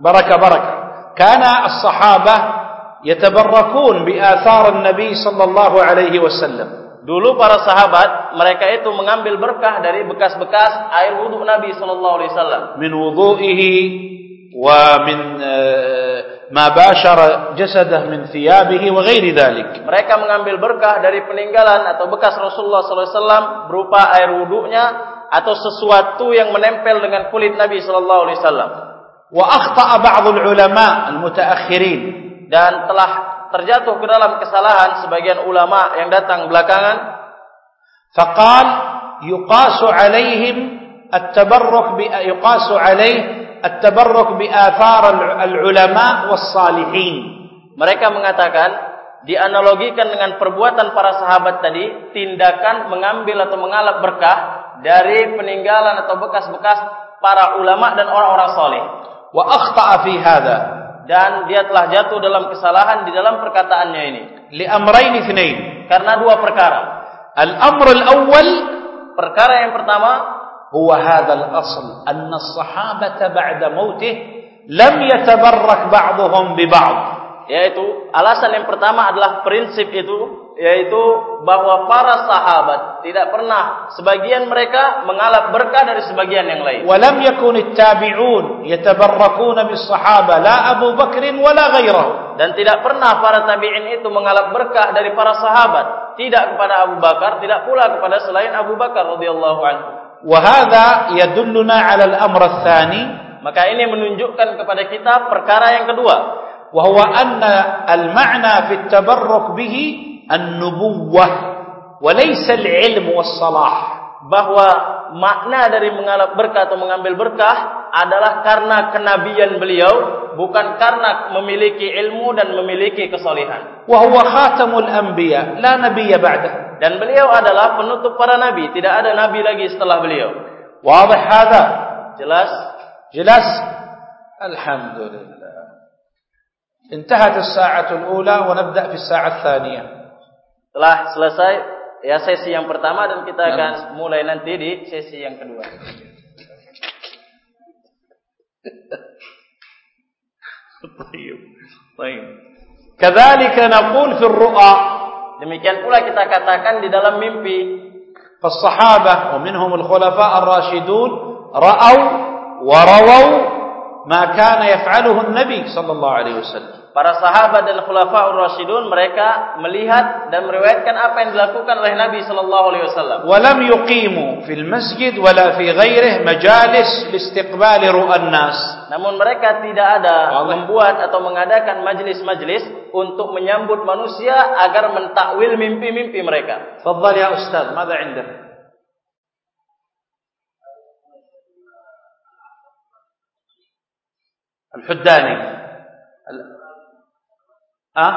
Barakah-barakah. kana as-sahabah yatabarrakun bi athar an-nabi sallallahu alaihi wasallam. Dulu para sahabat mereka itu mengambil berkah dari bekas-bekas air wudu Nabi sallallahu alaihi wasallam. Min wudu'ihi wa min ma bashara jasadah min thiyabihi wa ghairi dhalik. Mereka mengambil berkah dari peninggalan atau bekas Rasulullah sallallahu alaihi wasallam berupa air wudunya atau sesuatu yang menempel dengan kulit Nabi sallallahu alaihi wasallam. Wa akhta'a ba'd al-ulama al-mutaakhirin dan telah terjatuh ke dalam kesalahan sebagian ulama yang datang belakangan. Faqal yuqasu alaihim at-tabarruk bi yuqasu alaih at-tabarruk bi athar al-ulama was-salihin. Mereka mengatakan dianalogikan dengan perbuatan para sahabat tadi tindakan mengambil atau mengalap berkah dari peninggalan atau bekas-bekas para ulama dan orang-orang saleh. Wa akhta'a fi hadha dan dia telah jatuh dalam kesalahan di dalam perkataannya ini. Li amrayn ithnain. Karena dua perkara. Al-amr al-awwal perkara yang pertama huwa hadha al-asl anna as-sahabata ba'da mautih lam yatabarrak ba'dhum bi ba'd. yaitu alasan yang pertama adalah prinsip itu yaitu bahwa para sahabat tidak pernah sebagian mereka mengalap berkah dari sebagian yang lain. Walam yakunit tabi'un yatabarrakun bis sahaba la Abu Bakr wala ghairah. Dan tidak pernah para tabi'in itu mengalap berkah dari para sahabat, tidak kepada Abu Bakar, tidak pula kepada selain Abu Bakar radhiyallahu anhu. Wa hadha yadulluna 'ala al-amr ats-tsani. Maka ini menunjukkan kepada kita perkara yang kedua. Wa huwa anna al-ma'na fit tabarruk bihi النبوة وليس العلم والصلاح bahwa makna dari mengalap berkah atau mengambil berkah adalah karena kenabian beliau bukan karena memiliki ilmu dan memiliki kesalehan. وهو خاتم الأنبياء لا نبي بعده. Dan beliau adalah penutup para nabi, tidak ada nabi lagi setelah beliau. واضح هذا؟ Jelas? Jelas? Alhamdulillah. انتهت الساعة الأولى ونبدأ في الساعة الثانية telah selesai ya sesi yang pertama dan kita akan mulai nanti di sesi yang kedua طيب طيب كذلك نقول في الرؤى demikian pula kita katakan di dalam mimpi فالصحابة ومنهم الخلفاء الراشدون رأوا ورووا ما كان يفعله النبي صلى الله عليه وسلم para sahabat dan khulafaur rasyidun mereka melihat dan meriwayatkan apa yang dilakukan oleh Nabi sallallahu alaihi wasallam. Walam yuqimu fil masjid wala fi ghairihi majalis liistiqbal ru'an nas. Namun mereka tidak ada Allah. membuat atau mengadakan majlis-majlis untuk menyambut manusia agar mentakwil mimpi-mimpi mereka. Fadhal ya ustaz, ماذا عندك? الحداني ها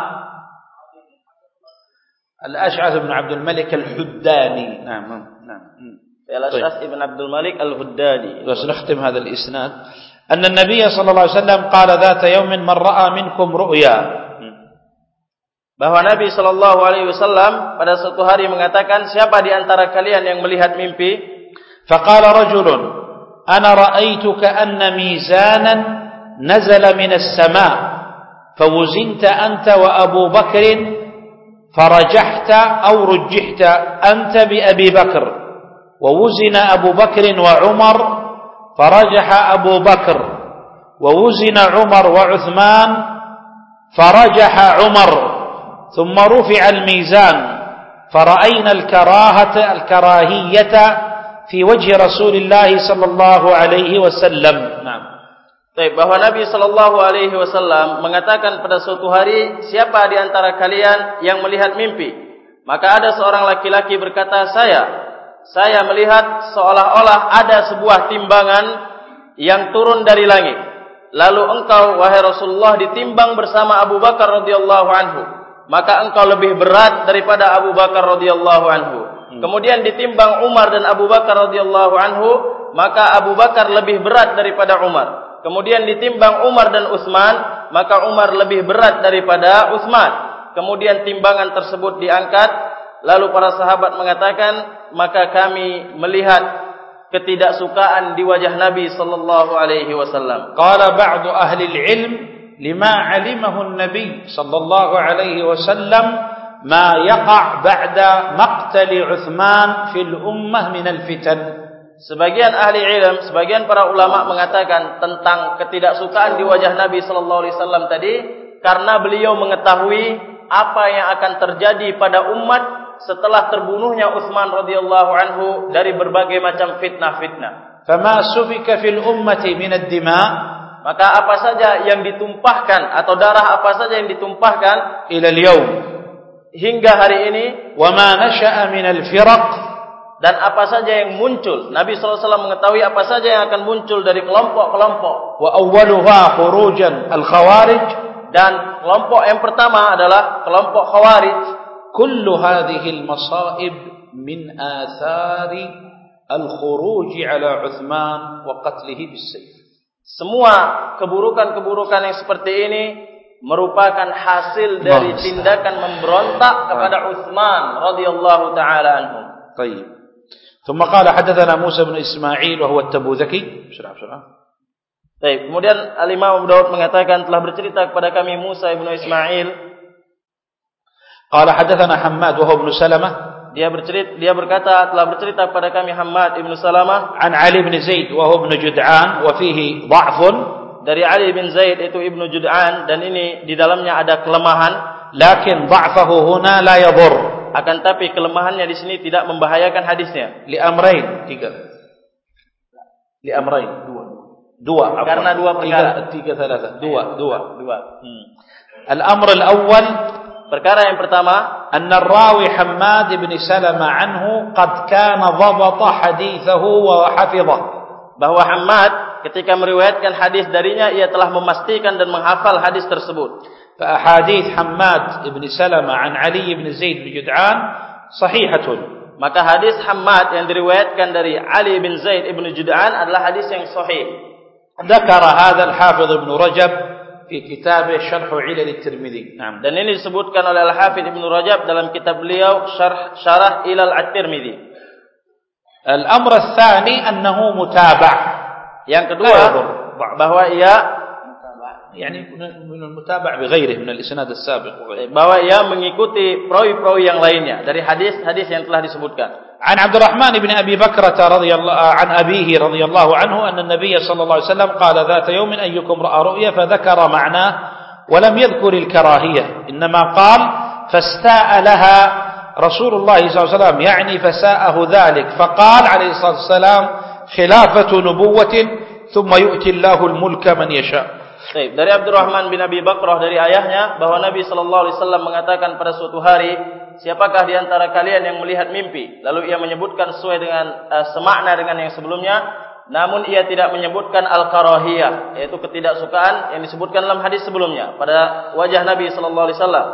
الأشعث بن عبد الملك الحداني نعم نعم الأشعث طيب. بن عبد الملك الهداني بس نختم هذا الإسناد أن النبي صلى الله عليه وسلم قال ذات يوم من رأى منكم رؤيا bahwa Nabi sallallahu alaihi wasallam pada suatu hari mengatakan siapa di antara kalian yang melihat mimpi faqala rajulun ana ra'aitu ka'anna mizanan nazala minas sama' فوزنت أنت وأبو بكر فرجحت أو رجحت أنت بأبي بكر. ووزن أبو بكر وعمر فرجح أبو بكر. ووزن عمر وعثمان فرجح عمر. ثم رفع الميزان. فرأينا الكراهة الكراهية في وجه رسول الله صلى الله عليه وسلم. نعم. Baik, bahwa Nabi Shallallahu Alaihi Wasallam mengatakan pada suatu hari, siapa di antara kalian yang melihat mimpi? Maka ada seorang laki-laki berkata, saya, saya melihat seolah-olah ada sebuah timbangan yang turun dari langit. Lalu engkau, wahai Rasulullah, ditimbang bersama Abu Bakar radhiyallahu anhu. Maka engkau lebih berat daripada Abu Bakar radhiyallahu anhu. Hmm. Kemudian ditimbang Umar dan Abu Bakar radhiyallahu anhu, maka Abu Bakar lebih berat daripada Umar kemudian ditimbang Umar dan Utsman, maka Umar lebih berat daripada Utsman. Kemudian timbangan tersebut diangkat, lalu para sahabat mengatakan, maka kami melihat ketidaksukaan di wajah Nabi sallallahu alaihi wasallam. Qala ba'du ahli al-ilm lima 'alimahu an-nabi sallallahu alaihi wasallam ma yaqa' ba'da maqtal Utsman fil ummah min al-fitan. Sebagian ahli ilm, sebagian para ulama mengatakan tentang ketidaksukaan di wajah Nabi sallallahu alaihi wasallam tadi karena beliau mengetahui apa yang akan terjadi pada umat setelah terbunuhnya Utsman radhiyallahu anhu dari berbagai macam fitnah-fitnah. Fama sufika fil ummati min ad-dima. Maka apa saja yang ditumpahkan atau darah apa saja yang ditumpahkan ila al-yawm. hingga hari ini wa ma nasha'a min al-firaq dan apa saja yang muncul Nabi sallallahu alaihi wasallam mengetahui apa saja yang akan muncul dari kelompok-kelompok. Wa awwaluha khurujan al-khawarij. Dan kelompok yang pertama adalah kelompok khawarij. Kullu hadhihi al-masaib min athari al-khuruj ala Uthman wa qatlihi bis-sayf. Semua keburukan-keburukan yang seperti ini merupakan hasil dari tindakan memberontak kepada Uthman radhiyallahu taala anhu. Baik. ثم قال حدثنا موسى بن إسماعيل وهو التبوذكي بسرعة بسرعة Baik, kemudian Al-Imam Abu Dawud mengatakan telah bercerita kepada kami Musa ibnu Ismail. Qala hadatsana Hammad wa huwa ibn Salamah. Dia bercerita dia berkata telah bercerita kepada kami Hammad ibnu Salamah an Ali bin Zaid wa huwa ibn Jud'an wa fihi dha'fun dari Ali bin Zaid itu ibnu Jud'an dan ini di dalamnya ada kelemahan lakin dha'fahu huna la yadur akan tapi kelemahannya di sini tidak membahayakan hadisnya. Li amrayn tiga. Li amrayn dua. Dua karena dua perkara. tiga tiga dua dua. dua. Hmm. al-amr al-awwal perkara yang pertama anna rawi Hammad bin Salama anhu qad kana dhabata hadithahu wa hafidhah bahwa Hammad ketika meriwayatkan hadis darinya ia telah memastikan dan menghafal hadis tersebut فأحاديث حماد بن سلمة عن علي بن زيد بن جدعان صحيحة Maka hadis Hamad yang diriwayatkan dari Ali bin Zaid ibn Jud'an adalah hadis yang sahih. Dzakara hadzal Hafiz Ibn Rajab fi kitab Syarh Ilal At-Tirmidzi. Naam, dan ini disebutkan oleh Al-Hafiz Ibn Rajab dalam kitab beliau Syarh Syarah Ilal At-Tirmidzi. Al-amr ats-tsani annahu mutabah. Yang kedua bahwa ia يعني من المتابع بغيره من الإسناد السابق. Bahwa ia mengikuti perawi-perawi yang lainnya dari hadis-hadis yang telah disebutkan. عن عبد الرحمن بن أبي بكرة رضي الله عن أبيه رضي الله عنه أن النبي صلى الله عليه وسلم قال ذات يوم أيكم رأى رؤيا فذكر معناه ولم يذكر الكراهية. إنما قال فاستاء لها رسول الله صلى الله عليه وسلم. يعني فساءه ذلك. فقال عليه الصلاة والسلام خلافة نبوة ثم يؤتي الله الملك من يشاء. Baik, dari Abdurrahman bin Abi Bakrah dari ayahnya bahwa Nabi sallallahu alaihi wasallam mengatakan pada suatu hari, siapakah di antara kalian yang melihat mimpi? Lalu ia menyebutkan sesuai dengan uh, semakna dengan yang sebelumnya, namun ia tidak menyebutkan al-karahiyah, yaitu ketidaksukaan yang disebutkan dalam hadis sebelumnya pada wajah Nabi sallallahu alaihi wasallam.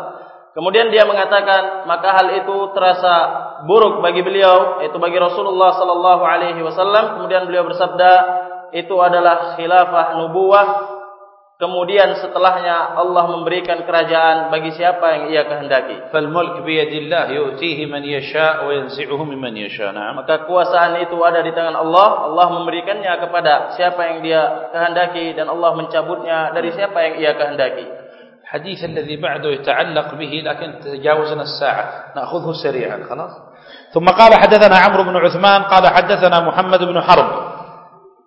Kemudian dia mengatakan, maka hal itu terasa buruk bagi beliau, yaitu bagi Rasulullah sallallahu alaihi wasallam. Kemudian beliau bersabda, itu adalah khilafah nubuwah Kemudian setelahnya Allah memberikan kerajaan bagi siapa yang ia kehendaki. Fal mulk bi yadillah yu'tihi man yasha' wa yanzi'uhu mimman yasha'. Nah, maka kuasaan itu ada di tangan Allah. Allah memberikannya kepada siapa yang dia kehendaki dan Allah mencabutnya dari siapa yang ia kehendaki. Hadis الذي بعده يتعلق به لكن تجاوزنا الساعة نأخذه سريعا خلاص ثم قال حدثنا عمرو بن عثمان قال حدثنا محمد بن حرب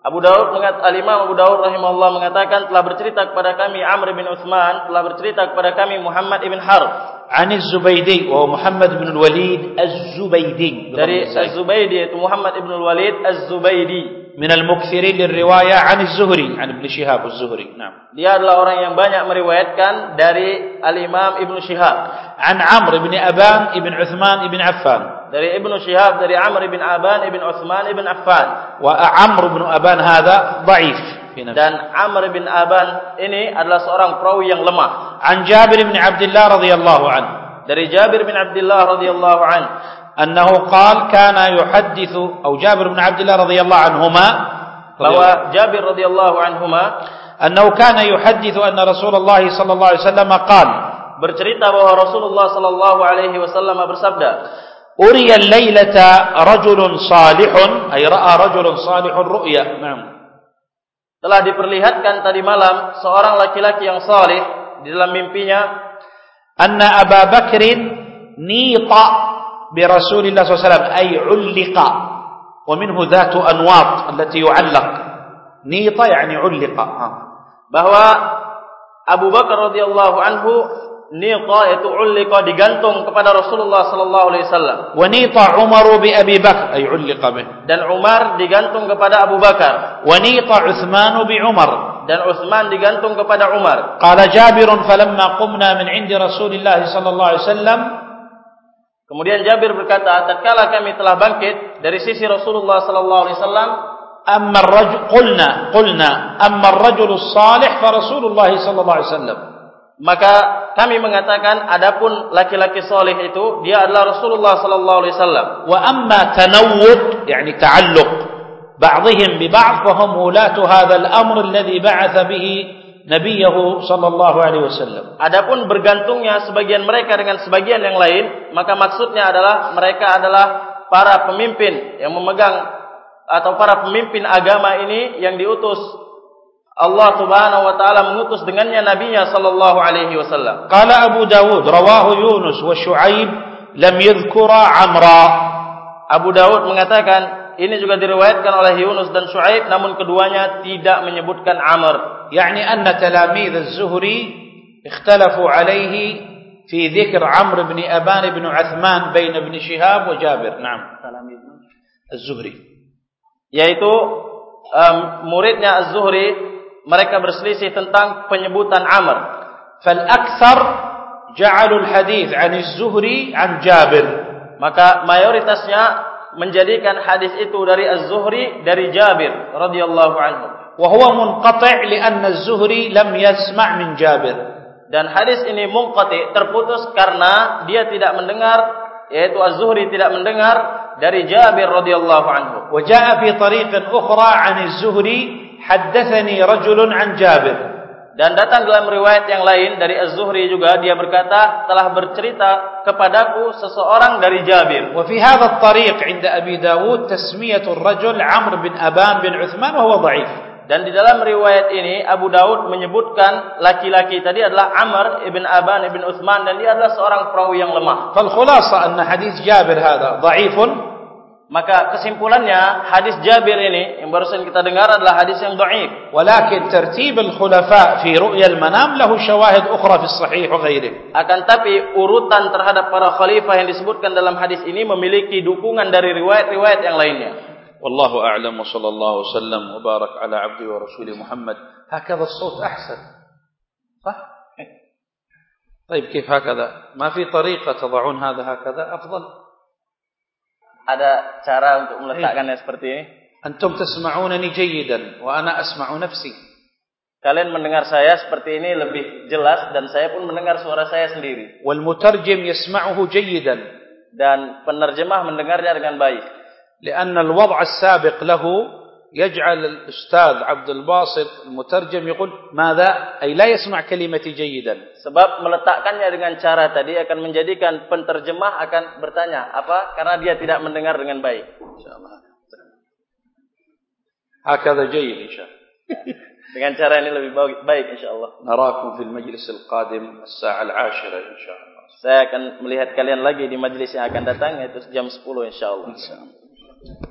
Abu Daud mengatakan Imam Abu Daud rahimahullah mengatakan telah bercerita kepada kami Amr bin Utsman telah bercerita kepada kami Muhammad ibn Harb. Anis Zubaidi wa Muhammad bin Walid Az-Zubaidi. Dari Az-Zubaidi itu Muhammad ibn Walid Az-Zubaidi. Min al-mukthirin lirriwayah an Az-Zuhri an Ibn Shihab Az-Zuhri. Dia adalah orang yang banyak meriwayatkan dari Al-Imam Ibn Shihab. An Amr bin Aban ibn Utsman ibn Affan dari Ibn Shihab dari Amr bin Aban ibn Uthman ibn Affan. Wa Amr bin Aban hadha dhaif dan Amr bin Aban ini adalah seorang perawi yang lemah. An Jabir bin Abdullah radhiyallahu an. Dari Jabir bin Abdullah radhiyallahu an. Annahu qala kana yuhaddithu atau Jabir bin Abdullah radhiyallahu anhuma bahwa Jabir radhiyallahu anhuma annahu kana yuhaddithu anna Rasulullah sallallahu alaihi wasallam qala bercerita bahwa Rasulullah sallallahu alaihi wasallam bersabda أري الليلة رجل صالح أي رأى رجل صالح رؤيا نعم telah diperlihatkan tadi malam seorang laki-laki yang saleh di dalam mimpinya anna Abu Bakr niqa bi Rasulillah sallallahu alaihi wasallam ay ulliqa wa minhu dhatu anwat allati yu'allaq niqa yani ulliqa bahwa Abu Bakar radhiyallahu anhu nita itu ulqa digantung kepada Rasulullah sallallahu alaihi wasallam. Wa nita Umar bi Abi Bakar ay ulqa bih. Dan Umar digantung kepada Abu Bakar. Wa nita Uthman bi Umar. Dan Uthman digantung kepada Umar. Qala Jabir falamma qumna min 'indi Rasulillah sallallahu alaihi wasallam Kemudian Jabir berkata, tatkala kami telah bangkit dari sisi Rasulullah sallallahu alaihi wasallam, amma ar-rajul qulna qulna amma ar-rajul as-salih fa Rasulullah sallallahu alaihi wasallam maka kami mengatakan adapun laki-laki saleh itu dia adalah Rasulullah sallallahu alaihi wasallam. Wa amma tanawwud yani ta'alluq ba'dihim bi ba'd fa hum ulatu hadha al-amr alladhi ba'atha bihi nabiyahu sallallahu alaihi wasallam. Adapun bergantungnya sebagian mereka dengan sebagian yang lain maka maksudnya adalah mereka adalah para pemimpin yang memegang atau para pemimpin agama ini yang diutus Allah Subhanahu wa taala mengutus dengannya nabinya sallallahu alaihi wasallam. Qala Abu Dawud rawahu Yunus wa Shu'aib lam yadhkura Amra. Abu Dawud mengatakan ini juga diriwayatkan oleh Yunus dan Shu'aib namun keduanya tidak menyebutkan Amr. Yani anna talamid Az-Zuhri ikhtalafu alaihi fi dhikr Amr bin Aban bin Uthman bain Ibn Shihab wa Jabir. Naam. Talamid Az-Zuhri. Yaitu um, muridnya Az-Zuhri mereka berselisih tentang penyebutan Amr. Fal akthar ja'alu al-hadis 'an az-Zuhri 'an Jabir. Maka mayoritasnya menjadikan hadis itu dari Az-Zuhri dari Jabir radhiyallahu anhu. Wa huwa munqati' li'anna az-Zuhri lam yasma' min Jabir. Dan hadis ini munqati' terputus karena dia tidak mendengar yaitu Az-Zuhri tidak mendengar dari Jabir radhiyallahu anhu. Wa ja'a fi tariqin ukhra 'an az-Zuhri haddathani rajulun an Jabir dan datang dalam riwayat yang lain dari Az-Zuhri juga dia berkata telah bercerita kepadaku seseorang dari Jabir. Wa fi hadha at-tariq 'inda Abi Dawud tasmiyatu ar-rajul Amr bin Aban bin Uthman wa huwa dha'if. Dan di dalam riwayat ini Abu Dawud menyebutkan laki-laki tadi adalah Amr ibn Aban ibn Uthman dan dia adalah seorang perawi yang lemah. Fal khulasa anna hadis Jabir hadha dha'ifun Maka kesimpulannya hadis Jabir ini yang barusan kita dengar adalah hadis yang dhaif. Walakin tertib al-khulafa fi ru'ya al-manam lahu syawahid ukhra fi sahih wa ghairi. Akan tapi urutan terhadap para khalifah yang disebutkan dalam hadis ini memiliki dukungan dari riwayat-riwayat yang lainnya. Wallahu a'lam wa sallallahu wasallam wa barak ala 'abdi wa rasuli Muhammad. Hakadha as-sawt ahsan. صح؟ طيب كيف هكذا؟ ما في طريقة تضعون هذا هكذا أفضل؟ Ada cara untuk meletakkannya seperti ini? Antum tasma'unani jayyidan wa ana asma'u nafsi. Kalian mendengar saya seperti ini lebih jelas dan saya pun mendengar suara saya sendiri. Wal mutarjim yasma'uhu jayyidan dan penerjemah mendengarnya dengan baik. Karena al-wad' as-sabiq lahu يجعل الأستاذ عبد الباسط المترجم يقول ماذا أي لا يسمع كلمتي جيدا sebab meletakkannya dengan cara tadi akan menjadikan penterjemah akan bertanya apa karena dia tidak mendengar dengan baik insyaallah هكذا جيد إن شاء الله dengan cara ini lebih baik insyaallah نراكم في المجلس القادم الساعة العاشرة إن شاء الله saya akan melihat kalian lagi di majlis yang akan datang yaitu jam 10 insyaallah insyaallah